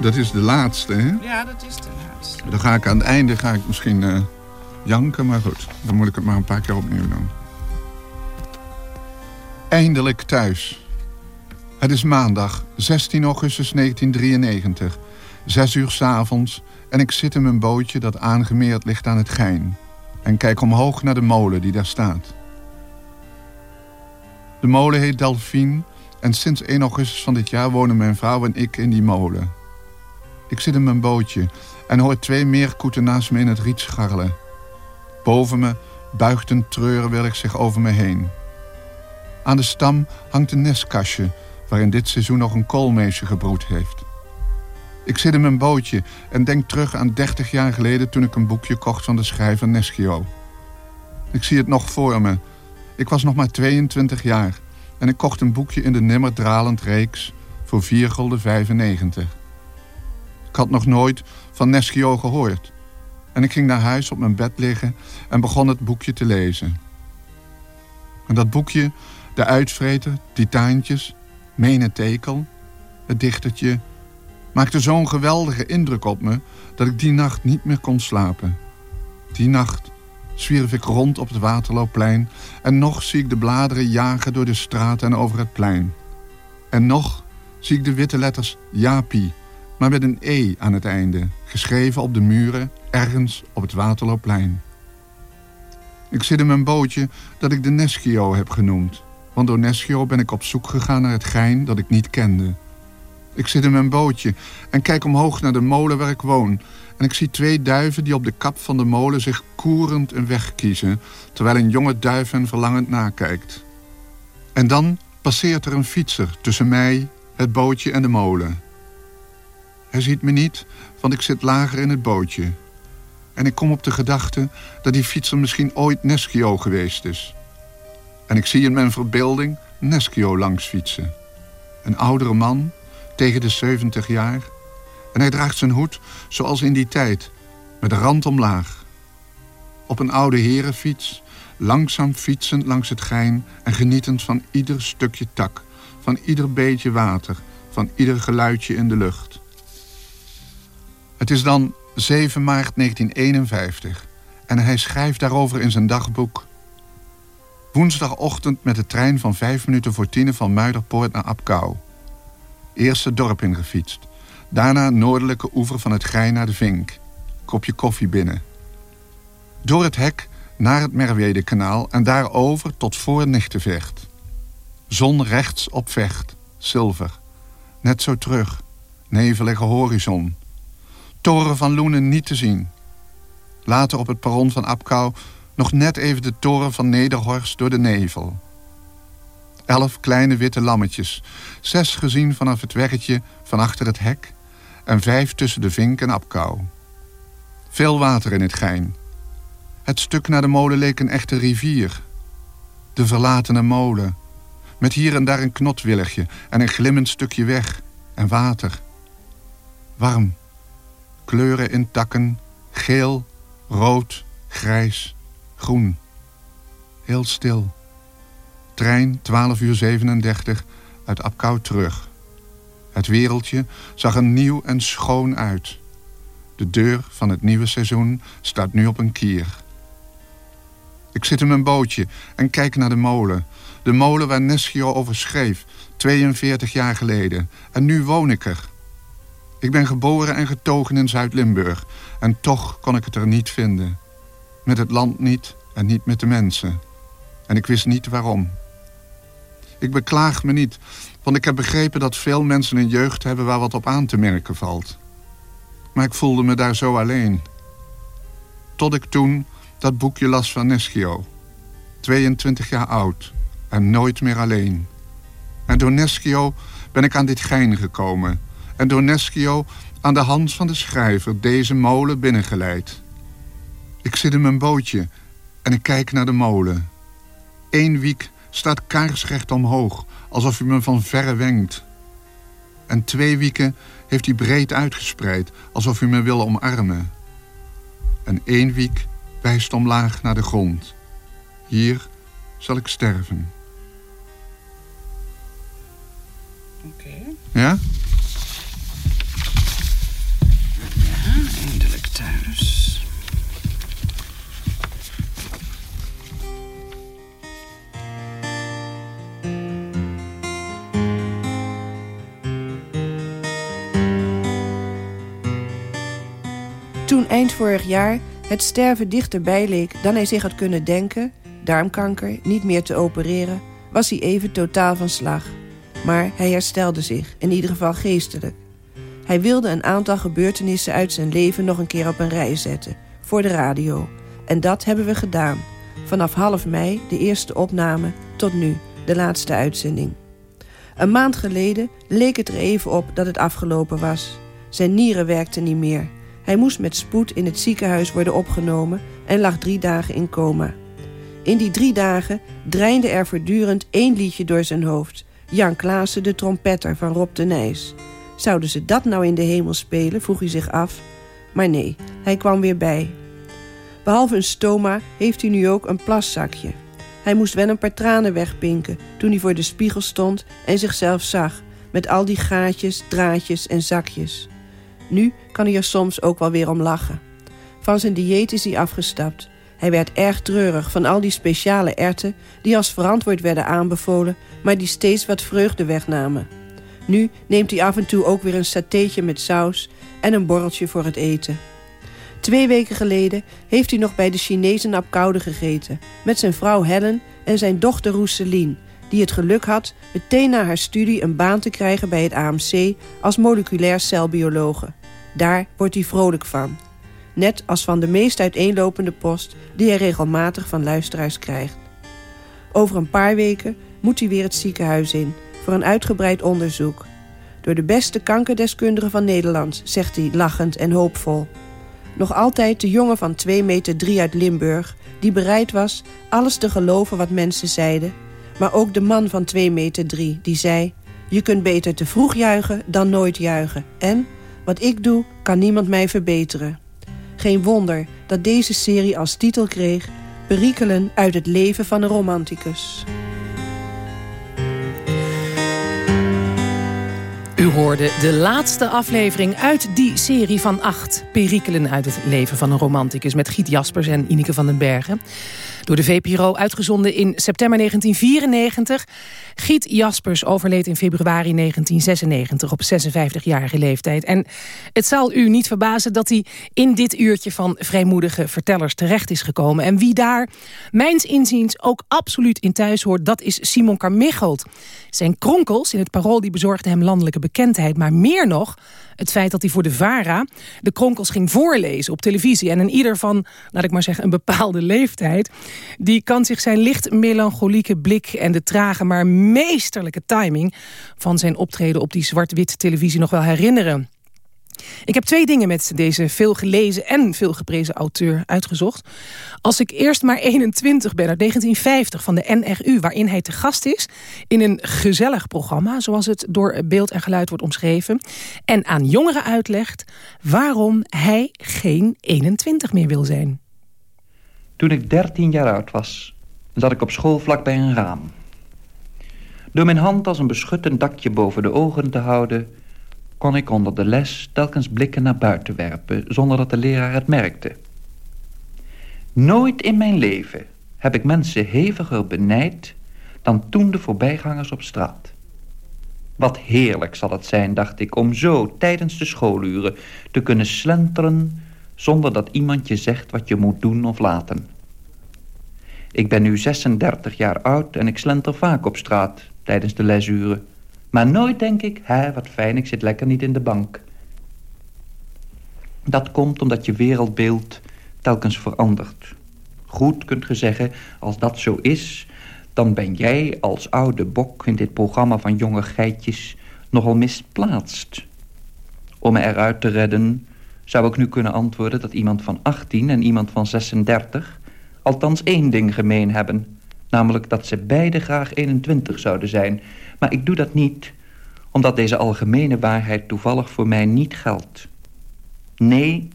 Dat is de laatste, hè? Ja, dat is de laatste. Dan ga ik aan het einde ga ik misschien uh, janken, maar goed. Dan moet ik het maar een paar keer opnieuw doen. Eindelijk thuis. Het is maandag, 16 augustus 1993. Zes uur s'avonds en ik zit in mijn bootje dat aangemeerd ligt aan het gein. En kijk omhoog naar de molen die daar staat. De molen heet Delphine en sinds 1 augustus van dit jaar wonen mijn vrouw en ik in die molen. Ik zit in mijn bootje en hoor twee meerkoeten naast me in het riet scharrelen. Boven me buigt een treurwillig zich over me heen. Aan de stam hangt een nestkastje waarin dit seizoen nog een koolmeesje gebroed heeft. Ik zit in mijn bootje en denk terug aan 30 jaar geleden toen ik een boekje kocht van de schrijver Neschio. Ik zie het nog voor me. Ik was nog maar 22 jaar en ik kocht een boekje in de nimmer dralend reeks voor 4,95 gulden. Ik had nog nooit van Neschio gehoord. En ik ging naar huis op mijn bed liggen en begon het boekje te lezen. En dat boekje, de uitvreter, titaantjes, Mene Tekel, het dichtertje, maakte zo'n geweldige indruk op me dat ik die nacht niet meer kon slapen. Die nacht zwierf ik rond op het Waterloopplein... en nog zie ik de bladeren jagen door de straat en over het plein. En nog zie ik de witte letters Japi, maar met een E aan het einde... geschreven op de muren ergens op het Waterloopplein. Ik zit in mijn bootje dat ik de Neschio heb genoemd. Want door Neschio ben ik op zoek gegaan naar het gein dat ik niet kende. Ik zit in mijn bootje en kijk omhoog naar de molen waar ik woon. En ik zie twee duiven die op de kap van de molen zich koerend een weg kiezen... terwijl een jonge duif hen verlangend nakijkt. En dan passeert er een fietser tussen mij, het bootje en de molen. Hij ziet me niet, want ik zit lager in het bootje. En ik kom op de gedachte dat die fietser misschien ooit Neschio geweest is. En ik zie in mijn verbeelding Neschio langs fietsen. Een oudere man, tegen de 70 jaar. En hij draagt zijn hoed zoals in die tijd, met de rand omlaag. Op een oude herenfiets, langzaam fietsend langs het gein... en genietend van ieder stukje tak, van ieder beetje water... van ieder geluidje in de lucht. Het is dan 7 maart 1951 en hij schrijft daarover in zijn dagboek... Woensdagochtend met de trein van vijf minuten voor tienen van Muiderpoort naar Apkouw. Eerst het dorp ingefietst. Daarna noordelijke oever van het Gein naar de Vink. Kopje koffie binnen. Door het hek naar het Merwedekanaal en daarover tot voor Nichtevecht. Zon rechts op Vecht, zilver. Net zo terug, nevelige horizon. Toren van Loenen niet te zien. Later op het perron van Apkouw nog net even de toren van Nederhorst door de nevel. Elf kleine witte lammetjes. Zes gezien vanaf het weggetje van achter het hek... en vijf tussen de vink en Apkouw. Veel water in het gein. Het stuk naar de molen leek een echte rivier. De verlatene molen. Met hier en daar een knotwilligje en een glimmend stukje weg. En water. Warm. Kleuren in takken. Geel, rood, grijs, groen. Heel stil. Trein 12 uur 37 uit Apkouw terug. Het wereldje zag er nieuw en schoon uit. De deur van het nieuwe seizoen staat nu op een kier. Ik zit in mijn bootje en kijk naar de molen. De molen waar Neschio over schreef, 42 jaar geleden. En nu woon ik er. Ik ben geboren en getogen in Zuid-Limburg. En toch kon ik het er niet vinden. Met het land niet en niet met de mensen. En ik wist niet waarom. Ik beklaag me niet, want ik heb begrepen dat veel mensen een jeugd hebben waar wat op aan te merken valt. Maar ik voelde me daar zo alleen. Tot ik toen dat boekje las van Neschio. 22 jaar oud en nooit meer alleen. En door Neschio ben ik aan dit gein gekomen. En door Neschio aan de hand van de schrijver deze molen binnengeleid. Ik zit in mijn bootje en ik kijk naar de molen. Eén wiek staat kaarsrecht omhoog, alsof u me van verre wenkt. En twee wieken heeft hij breed uitgespreid, alsof u me wil omarmen. En één wiek wijst omlaag naar de grond. Hier zal ik sterven. Oké. Ja, Eind vorig jaar het sterven dichterbij leek dan hij zich had kunnen denken, darmkanker, niet meer te opereren, was hij even totaal van slag. Maar hij herstelde zich, in ieder geval geestelijk. Hij wilde een aantal gebeurtenissen uit zijn leven nog een keer op een rij zetten, voor de radio. En dat hebben we gedaan. Vanaf half mei, de eerste opname, tot nu, de laatste uitzending. Een maand geleden leek het er even op dat het afgelopen was. Zijn nieren werkten niet meer. Hij moest met spoed in het ziekenhuis worden opgenomen en lag drie dagen in coma. In die drie dagen dreinde er voortdurend één liedje door zijn hoofd. Jan Klaassen, de trompetter van Rob de Nijs. Zouden ze dat nou in de hemel spelen, vroeg hij zich af. Maar nee, hij kwam weer bij. Behalve een stoma heeft hij nu ook een plaszakje. Hij moest wel een paar tranen wegpinken toen hij voor de spiegel stond en zichzelf zag, met al die gaatjes, draadjes en zakjes. Nu kan hij er soms ook wel weer om lachen. Van zijn dieet is hij afgestapt. Hij werd erg treurig van al die speciale erten die als verantwoord werden aanbevolen, maar die steeds wat vreugde wegnamen. Nu neemt hij af en toe ook weer een satéetje met saus en een borreltje voor het eten. Twee weken geleden heeft hij nog bij de Chinezen op koude gegeten... met zijn vrouw Helen en zijn dochter Roeselien... die het geluk had meteen na haar studie een baan te krijgen bij het AMC... als moleculair celbiologe. Daar wordt hij vrolijk van. Net als van de meest uiteenlopende post die hij regelmatig van luisteraars krijgt. Over een paar weken moet hij weer het ziekenhuis in... voor een uitgebreid onderzoek. Door de beste kankerdeskundige van Nederland, zegt hij lachend en hoopvol. Nog altijd de jongen van 2 meter 3 uit Limburg... die bereid was alles te geloven wat mensen zeiden... maar ook de man van 2 meter 3 die zei... je kunt beter te vroeg juichen dan nooit juichen. En, wat ik doe, kan niemand mij verbeteren. Geen wonder dat deze serie als titel kreeg... Perikelen uit het leven van een romanticus. U hoorde de laatste aflevering uit die serie van acht perikelen uit het leven van een romanticus... met Giet Jaspers en Ineke van den Bergen. Door de VPRO uitgezonden in september 1994. Giet Jaspers overleed in februari 1996 op 56-jarige leeftijd. En het zal u niet verbazen dat hij in dit uurtje van vrijmoedige vertellers terecht is gekomen. En wie daar, mijns inziens, ook absoluut in thuis hoort, dat is Simon Carmichelt. Zijn kronkels in het parool die bezorgden hem landelijke bekendheid. Maar meer nog, het feit dat hij voor de VARA de kronkels ging voorlezen op televisie. En in ieder van, laat ik maar zeggen, een bepaalde leeftijd... die kan zich zijn licht melancholieke blik en de trage maar meesterlijke timing... van zijn optreden op die zwart-wit televisie nog wel herinneren. Ik heb twee dingen met deze veel gelezen en veel geprezen auteur uitgezocht. Als ik eerst maar 21 ben uit 1950 van de NRU... waarin hij te gast is in een gezellig programma... zoals het door beeld en geluid wordt omschreven... en aan jongeren uitlegt waarom hij geen 21 meer wil zijn. Toen ik 13 jaar oud was, zat ik op school vlak bij een raam. Door mijn hand als een beschuttend dakje boven de ogen te houden kon ik onder de les telkens blikken naar buiten werpen... zonder dat de leraar het merkte. Nooit in mijn leven heb ik mensen heviger benijd... dan toen de voorbijgangers op straat. Wat heerlijk zal het zijn, dacht ik, om zo tijdens de schooluren... te kunnen slenteren zonder dat iemand je zegt wat je moet doen of laten. Ik ben nu 36 jaar oud en ik slenter vaak op straat tijdens de lesuren... Maar nooit denk ik, hè, wat fijn, ik zit lekker niet in de bank. Dat komt omdat je wereldbeeld telkens verandert. Goed kunt ge zeggen, als dat zo is... dan ben jij als oude bok in dit programma van jonge geitjes... nogal misplaatst. Om me eruit te redden zou ik nu kunnen antwoorden... dat iemand van 18 en iemand van 36... althans één ding gemeen hebben... namelijk dat ze beide graag 21 zouden zijn... Maar ik doe dat niet omdat deze algemene waarheid toevallig voor mij niet geldt. Nee,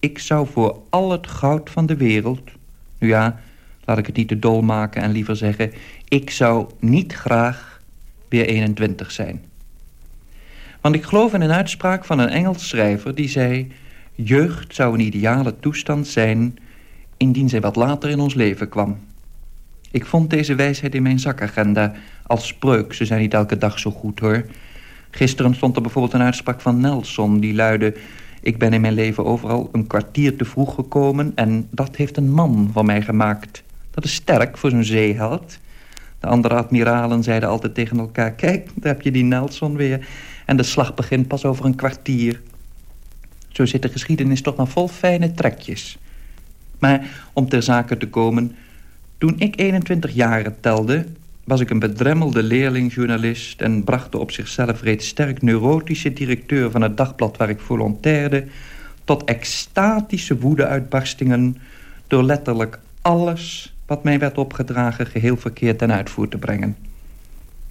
ik zou voor al het goud van de wereld... nu ja, laat ik het niet te dol maken en liever zeggen... ik zou niet graag weer 21 zijn. Want ik geloof in een uitspraak van een Engels schrijver die zei... jeugd zou een ideale toestand zijn indien zij wat later in ons leven kwam. Ik vond deze wijsheid in mijn zakagenda als spreuk. Ze zijn niet elke dag zo goed, hoor. Gisteren stond er bijvoorbeeld een uitspraak van Nelson... die luidde... Ik ben in mijn leven overal een kwartier te vroeg gekomen... en dat heeft een man van mij gemaakt. Dat is sterk voor zo'n zeeheld. De andere admiralen zeiden altijd tegen elkaar... kijk, daar heb je die Nelson weer. En de slag begint pas over een kwartier. Zo zit de geschiedenis toch maar vol fijne trekjes. Maar om ter zake te komen... Toen ik 21 jaren telde, was ik een bedremmelde leerlingjournalist... en bracht de op zichzelf reeds sterk neurotische directeur van het dagblad waar ik volontaire... tot extatische woedeuitbarstingen door letterlijk alles wat mij werd opgedragen... geheel verkeerd ten uitvoer te brengen.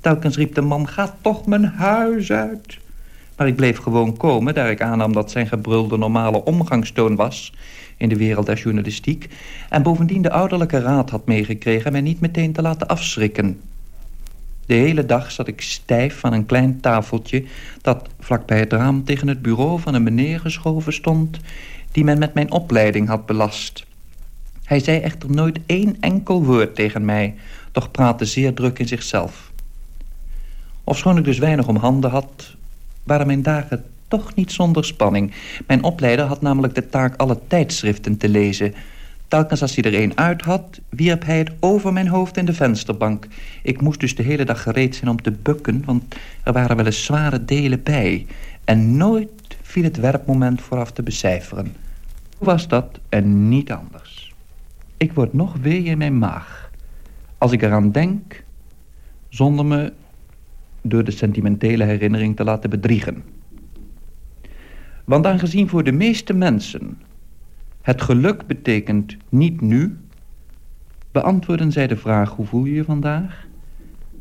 Telkens riep de man, ga toch mijn huis uit... Maar ik bleef gewoon komen, daar ik aannam dat zijn gebrul de normale omgangstoon was in de wereld der journalistiek... en bovendien de ouderlijke raad had meegekregen... mij niet meteen te laten afschrikken. De hele dag zat ik stijf van een klein tafeltje... dat vlakbij het raam tegen het bureau van een meneer geschoven stond... die men met mijn opleiding had belast. Hij zei echter nooit één enkel woord tegen mij... doch praatte zeer druk in zichzelf. Ofschoon ik dus weinig om handen had... waren mijn dagen toch niet zonder spanning. Mijn opleider had namelijk de taak alle tijdschriften te lezen. Telkens als hij er een uit had, wierp hij het over mijn hoofd in de vensterbank. Ik moest dus de hele dag gereed zijn om te bukken... want er waren wel eens zware delen bij. En nooit viel het werpmoment vooraf te becijferen. Hoe was dat en niet anders? Ik word nog wee in mijn maag. Als ik eraan denk, zonder me door de sentimentele herinnering te laten bedriegen. Want aangezien voor de meeste mensen het geluk betekent niet nu, beantwoorden zij de vraag hoe voel je je vandaag?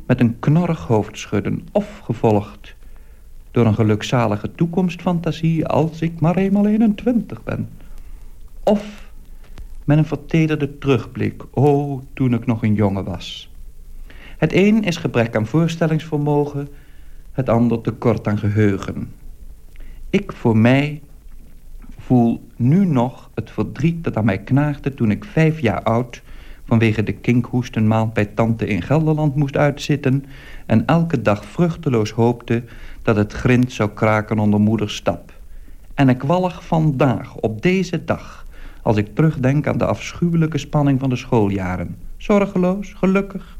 Met een knorrig hoofdschudden of gevolgd door een gelukzalige toekomstfantasie als ik maar eenmaal 21 ben. Of met een vertederde terugblik, oh, toen ik nog een jongen was. Het een is gebrek aan voorstellingsvermogen, het ander tekort aan geheugen. Ik voor mij voel nu nog het verdriet dat aan mij knaagde toen ik vijf jaar oud vanwege de kinkhoestenmaand bij tante in Gelderland moest uitzitten en elke dag vruchteloos hoopte dat het grind zou kraken onder moeders stap. En ik wallig vandaag, op deze dag, als ik terugdenk aan de afschuwelijke spanning van de schooljaren. Zorgeloos, gelukkig.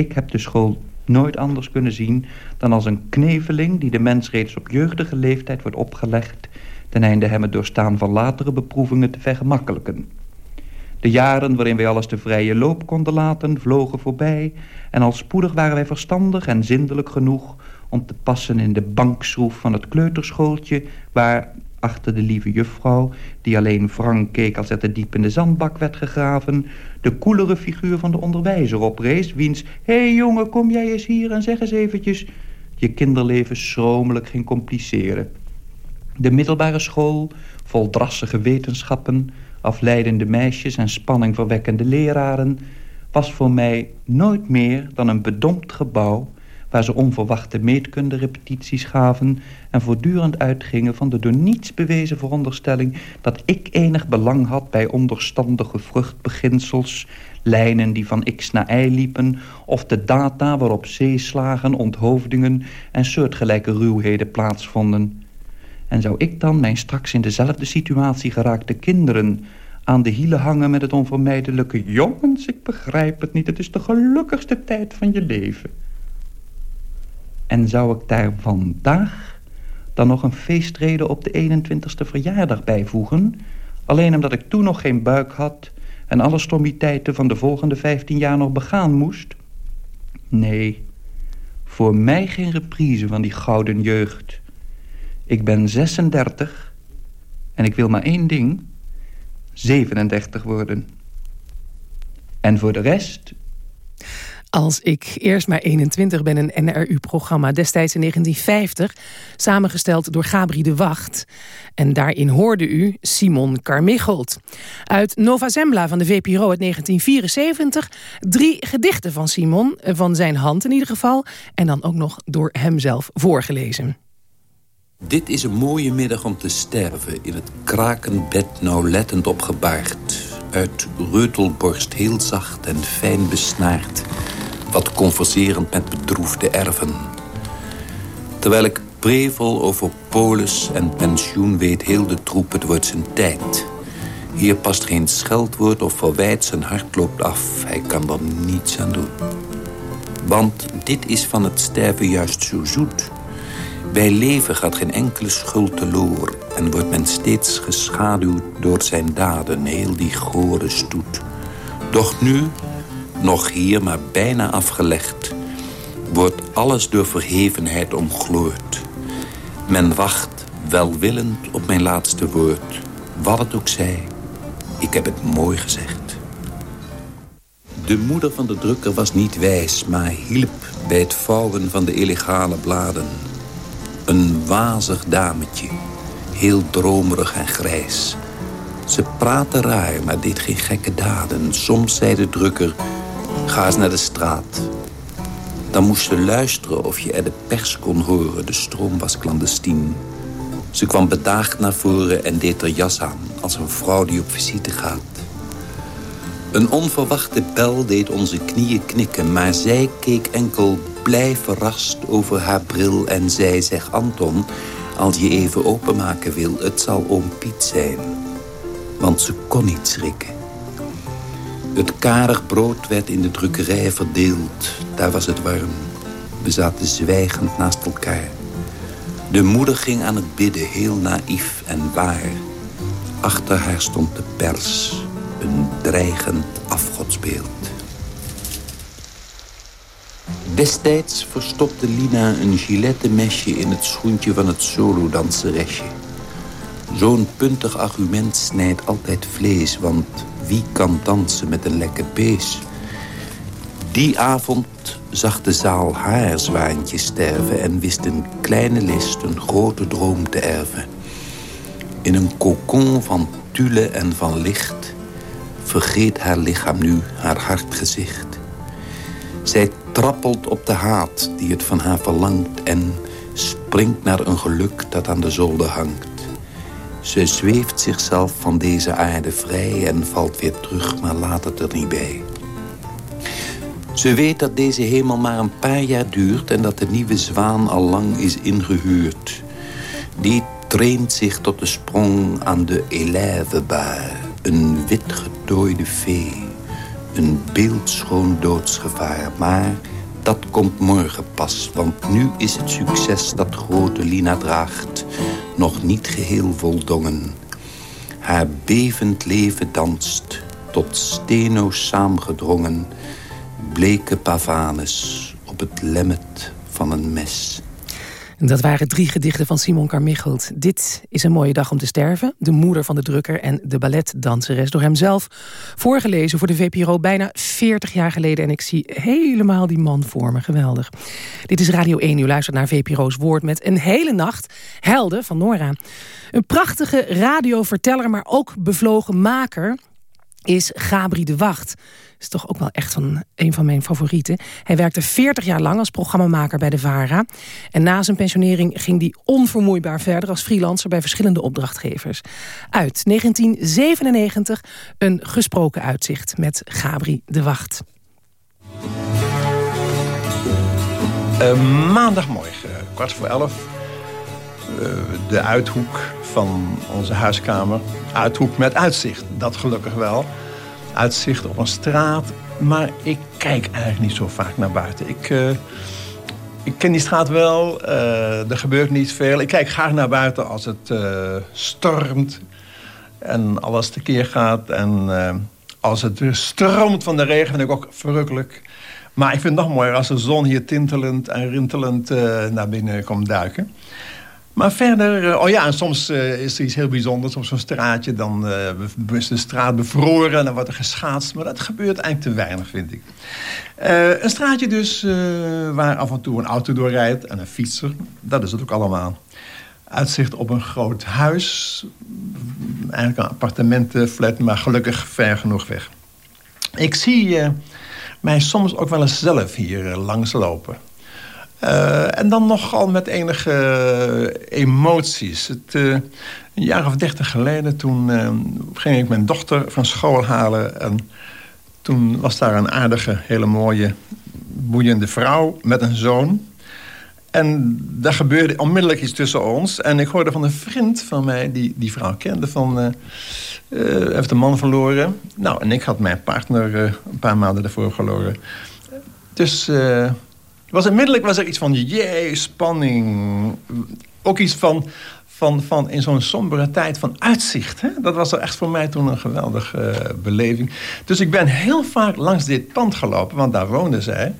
Ik heb de school nooit anders kunnen zien dan als een kneveling die de mens reeds op jeugdige leeftijd wordt opgelegd ten einde hem het doorstaan van latere beproevingen te vergemakkelijken. De jaren waarin wij alles de vrije loop konden laten, vlogen voorbij... en al spoedig waren wij verstandig en zindelijk genoeg... om te passen in de bankschroef van het kleuterschooltje... waar achter de lieve juffrouw, die alleen wrang keek als te diep in de zandbak werd gegraven... de koelere figuur van de onderwijzer oprees, wiens... hé hey jongen, kom jij eens hier en zeg eens eventjes... je kinderleven schromelijk ging compliceren. De middelbare school, vol drassige wetenschappen afleidende meisjes en spanningverwekkende leraren... was voor mij nooit meer dan een bedompt gebouw... waar ze onverwachte meetkunde-repetities gaven... en voortdurend uitgingen van de door niets bewezen veronderstelling... dat ik enig belang had bij onderstandige vruchtbeginsels... lijnen die van x naar y liepen... of de data waarop zeeslagen, onthoofdingen... en soortgelijke ruwheden plaatsvonden... En zou ik dan mijn straks in dezelfde situatie geraakte kinderen aan de hielen hangen met het onvermijdelijke... jongens, ik begrijp het niet, het is de gelukkigste tijd van je leven. En zou ik daar vandaag dan nog een feestreden op de 21ste verjaardag bijvoegen... alleen omdat ik toen nog geen buik had... en alle stommiteiten van de volgende 15 jaar nog begaan moest? Nee, voor mij geen reprise van die gouden jeugd... Ik ben 36 en ik wil maar één ding. 37 worden. En voor de rest... Als ik eerst maar 21 ben, een NRU-programma destijds in 1950... samengesteld door Gabri de Wacht. En daarin hoorde u Simon Carmichelt. Uit Nova Zembla van de VPRO uit 1974. Drie gedichten van Simon, van zijn hand in ieder geval... en dan ook nog door hemzelf voorgelezen. Dit is een mooie middag om te sterven... in het krakenbed nauwlettend opgebaard. Uit reutelborst heel zacht en fijn besnaard. Wat converserend met bedroefde erven. Terwijl ik prevel over polis en pensioen weet heel de troep... het wordt zijn tijd. Hier past geen scheldwoord of verwijt, zijn hart loopt af. Hij kan er niets aan doen. Want dit is van het sterven juist zo zoet... Bij leven gaat geen enkele schuld teloor... en wordt men steeds geschaduwd door zijn daden, heel die gore stoet. Doch nu, nog hier, maar bijna afgelegd... wordt alles door verhevenheid omgloord. Men wacht welwillend op mijn laatste woord. Wat het ook zij, ik heb het mooi gezegd. De moeder van de drukker was niet wijs, maar hielp bij het vouwen van de illegale bladen een wazig dametje, heel dromerig en grijs. Ze praatte raar, maar deed geen gekke daden. Soms zei de drukker, ga eens naar de straat. Dan moest ze luisteren of je er de pers kon horen. De stroom was clandestien. Ze kwam bedaagd naar voren en deed haar jas aan... als een vrouw die op visite gaat. Een onverwachte bel deed onze knieën knikken... maar zij keek enkel blij verrast over haar bril en zei... zeg Anton, Als je even openmaken wil, het zal oom Piet zijn. Want ze kon niet schrikken. Het karig brood werd in de drukkerij verdeeld. Daar was het warm. We zaten zwijgend naast elkaar. De moeder ging aan het bidden, heel naïef en waar. Achter haar stond de pers, een dreigend afgodsbeeld. Destijds verstopte Lina een gilettenmesje in het schoentje van het solodanseresje. Zo'n puntig argument snijdt altijd vlees, want wie kan dansen met een lekke pees? Die avond zag de zaal haar zwaantje sterven... en wist een kleine list een grote droom te erven. In een kokon van tulle en van licht... vergeet haar lichaam nu haar hartgezicht. Zij trappelt op de haat die het van haar verlangt... en springt naar een geluk dat aan de zolder hangt. Ze zweeft zichzelf van deze aarde vrij en valt weer terug, maar laat het er niet bij. Ze weet dat deze hemel maar een paar jaar duurt... en dat de nieuwe zwaan al lang is ingehuurd. Die traint zich tot de sprong aan de Elèvebaar. Een wit getooide vee. Een beeldschoon doodsgevaar. Maar dat komt morgen pas, want nu is het succes dat grote Lina draagt... nog niet geheel voldongen. Haar bevend leven danst, tot steno's saamgedrongen bleke pavanes op het lemmet van een mes. Dat waren drie gedichten van Simon Carmichelt. Dit is een mooie dag om te sterven. De moeder van de drukker en de balletdanseres. Door hemzelf voorgelezen voor de VPRO bijna 40 jaar geleden. En ik zie helemaal die man voor me. Geweldig. Dit is Radio 1. U luistert naar VPRO's Woord met een hele nacht. Helden van Nora. Een prachtige radioverteller, maar ook bevlogen maker is Gabri de Wacht is toch ook wel echt van een van mijn favorieten. Hij werkte 40 jaar lang als programmamaker bij de VARA. En na zijn pensionering ging hij onvermoeibaar verder als freelancer bij verschillende opdrachtgevers. Uit 1997 een gesproken uitzicht met Gabri de Wacht. Uh, maandagmorgen, kwart voor elf. Uh, de uithoek van onze huiskamer. Uithoek met uitzicht, dat gelukkig wel uitzicht op een straat. Maar ik kijk eigenlijk niet zo vaak naar buiten. Ik, uh, ik ken die straat wel, uh, er gebeurt niet veel. Ik kijk graag naar buiten als het uh, stormt en alles tekeer gaat. En als het stroomt van de regen, vind ik ook verrukkelijk. Maar ik vind het nog mooier als de zon hier tintelend en rintelend naar binnen komt duiken. Maar verder, eh, oh ja, en soms uh, is er iets heel bijzonders. Op zo'n straatje, dan uh, is de straat bevroren en dan wordt er geschaatst. Maar dat gebeurt eigenlijk te weinig, vind ik. Een straatje dus waar af en toe een auto doorrijdt en een fietser. Dat is het ook allemaal. Uitzicht op een groot huis. Eigenlijk een appartementenflat, maar gelukkig ver genoeg weg. Ik zie mij soms ook wel eens zelf hier langslopen. Uh, en dan nogal met enige uh, emoties. Het, uh, een jaar of dertig geleden toen ging ik mijn dochter van school halen. En toen was daar een aardige, hele mooie, boeiende vrouw met een zoon. En daar gebeurde onmiddellijk iets tussen ons. En ik hoorde van een vriend van mij die die vrouw kende van... heeft een man verloren. Nou, en ik had mijn partner een paar maanden daarvoor verloren. Dus was onmiddellijk was er iets van, jee, spanning. Ook iets van, van, van in zo'n sombere tijd van uitzicht. Hè? Dat was er echt voor mij toen een geweldige uh, beleving. Dus ik ben heel vaak langs dit pand gelopen, want daar woonde zij.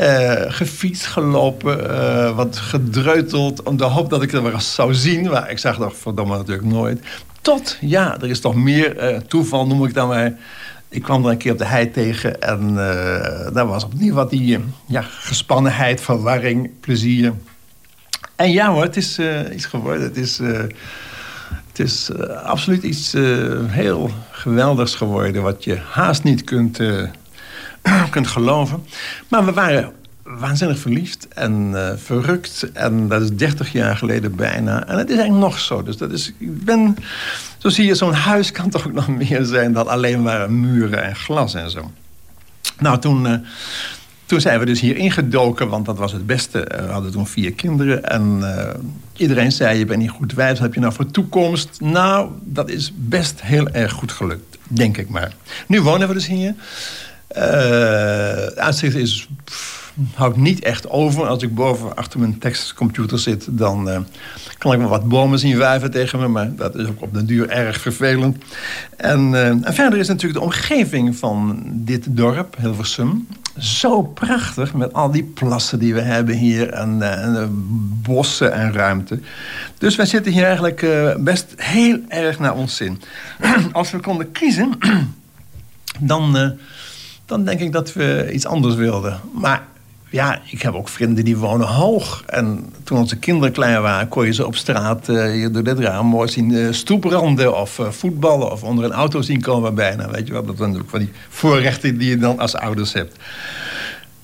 Uh, gefietst, gelopen, uh, wat gedreuteld... om de hoop dat ik er eens zou zien. Maar ik zag dat verdomme natuurlijk nooit. Tot, ja, er is toch meer toeval, noem ik dan maar ik kwam er een keer op de hei tegen en uh, daar was opnieuw wat die ja, gespannenheid, verwarring, plezier. En ja hoor, het is uh, iets geworden. Het is, het is absoluut iets heel geweldigs geworden... wat je haast niet kunt, kunt geloven. Maar we waren waanzinnig verliefd en verrukt. En dat is 30 jaar geleden bijna. En het is eigenlijk nog zo. Dus dat is, ik ben zo zie je, zo'n huis kan toch ook nog meer zijn dan alleen maar muren en glas en zo. Nou, toen, uh, toen zijn we dus hier ingedoken, want dat was het beste. We hadden toen vier kinderen en iedereen zei... je bent niet goed wijs, wat heb je nou voor toekomst? Nou, dat is best heel erg goed gelukt, denk ik maar. Nu wonen we dus hier. het uitzicht is houdt niet echt over. Als ik boven achter mijn tekstcomputer zit... dan uh, kan ik wel wat bomen zien wuiven tegen me. Maar dat is ook op de duur erg vervelend. En, uh, en verder is natuurlijk de omgeving van dit dorp, Hilversum... zo prachtig met al die plassen die we hebben hier... en, en bossen en ruimte. Dus wij zitten hier eigenlijk best heel erg naar ons zin. Als we konden kiezen... dan dan denk ik dat we iets anders wilden. Maar ja, ik heb ook vrienden die wonen hoog. En toen onze kinderen klein waren, kon je ze op straat uh, door dit raam mooi zien uh, stoepranden of uh, voetballen of onder een auto zien komen bijna. Weet je wel, dat zijn natuurlijk van die voorrechten die je dan als ouders hebt.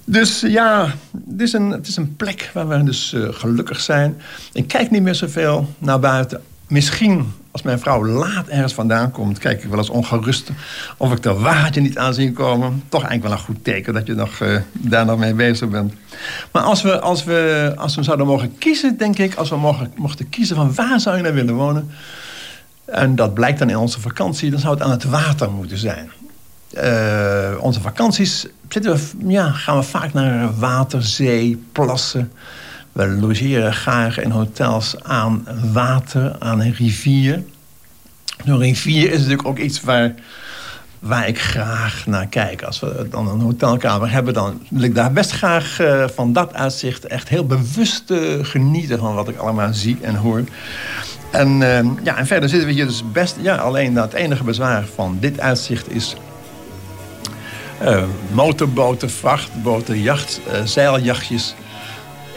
Dus ja, het is een, het is een plek waar we dus gelukkig zijn. Ik kijk niet meer zoveel naar buiten. Misschien als mijn vrouw laat ergens vandaan komt... kijk ik wel eens ongerust of ik er waardje niet aan zien komen. Toch eigenlijk wel een goed teken dat je nog, uh, daar nog mee bezig bent. Maar als we, als, we, als we zouden mogen kiezen, denk ik... als we mogen, mochten kiezen van waar zou je nou willen wonen... en dat blijkt dan in onze vakantie... dan zou het aan het water moeten zijn. Uh, onze vakanties zitten we, ja, gaan we vaak naar water, zee, plassen... We logeren graag in hotels aan water, aan een rivier. Een rivier is natuurlijk ook iets waar, waar ik graag naar kijk. Als we dan een hotelkamer hebben, dan wil ik daar best graag uh, van dat uitzicht... echt heel bewust uh, genieten van wat ik allemaal zie en hoor. En, uh, ja, en verder zitten we hier dus best... Ja, alleen dat enige bezwaar van dit uitzicht is... motorboten, vrachtboten, jacht, zeiljachtjes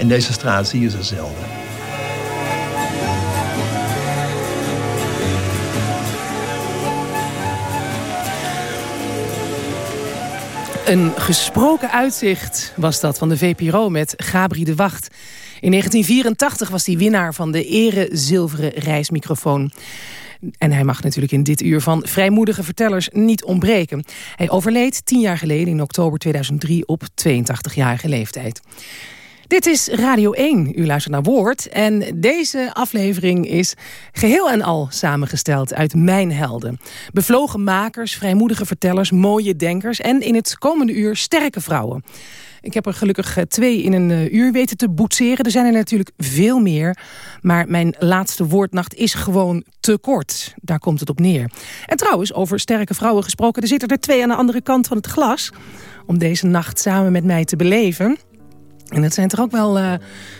in deze straat zie je ze zelden. Een gesproken uitzicht was dat van de VPRO met Gabri de Wacht. In 1984 was hij winnaar van de Ere Zilveren Reismicrofoon. En hij mag natuurlijk in dit uur van vrijmoedige vertellers niet ontbreken. Hij overleed tien jaar geleden in oktober 2003 op 82-jarige leeftijd. Dit is Radio 1. U luistert naar Woord. En deze aflevering is geheel en al samengesteld uit mijn helden. Bevlogen makers, vrijmoedige vertellers, mooie denkers... en in het komende uur sterke vrouwen. Ik heb er gelukkig eh, twee in een eh, uur weten te boetseren. Er zijn er natuurlijk veel meer. Maar mijn laatste woordnacht is gewoon te kort. Daar komt het op neer. En trouwens, over sterke vrouwen gesproken... er zitten er twee aan de andere kant van het glas... om deze nacht samen met mij te beleven... En het zijn toch ook wel uh,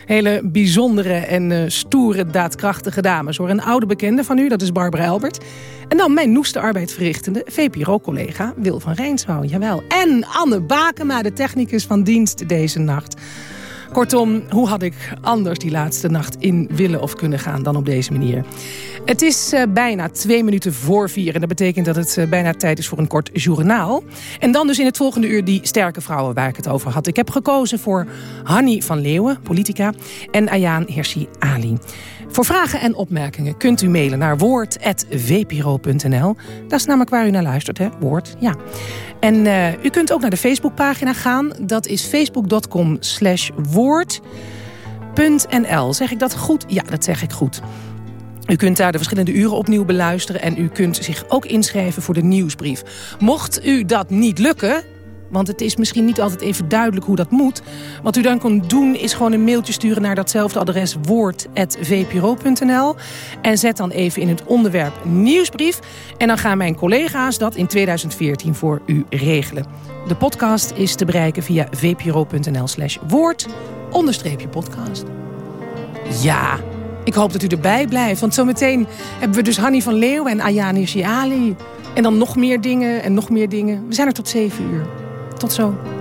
hele bijzondere en uh, stoere, daadkrachtige dames. hoor. Een oude bekende van u, dat is Barbara Elbert. En dan mijn noeste arbeid verrichtende VPRO-collega Wil van Rijnswouw. Jawel. En Anne Bakema, de technicus van dienst deze nacht. Kortom, hoe had ik anders die laatste nacht in willen of kunnen gaan dan op deze manier? Het is uh, bijna twee minuten voor vier. En dat betekent dat het uh, bijna tijd is voor een kort journaal. En dan dus in het volgende uur die sterke vrouwen waar ik het over had. Ik heb gekozen voor Hanny van Leeuwen, politica, en Ayaan Hirsi Ali. Voor vragen en opmerkingen kunt u mailen naar woord.vpro.nl. Dat is namelijk waar u naar luistert, hè? Woord, ja. En uh, u kunt ook naar de Facebookpagina gaan. Dat is facebook.com slash woord.nl. Zeg ik dat goed? Ja, dat zeg ik goed. U kunt daar de verschillende uren opnieuw beluisteren... en u kunt zich ook inschrijven voor de nieuwsbrief. Mocht u dat niet lukken, want het is misschien niet altijd even duidelijk hoe dat moet. Wat u dan kunt doen is gewoon een mailtje sturen naar datzelfde adres woord.vpro.nl. En zet dan even in het onderwerp nieuwsbrief. En dan gaan mijn collega's dat in 2014 voor u regelen. De podcast is te bereiken via vpro.nl slash woord onderstreepje podcast. Ja, ik hoop dat u erbij blijft. Want zometeen hebben we dus Hanny van Leeuw en Ayani Shiali. En dan nog meer dingen en nog meer dingen. We zijn er tot zeven uur. Tot zo.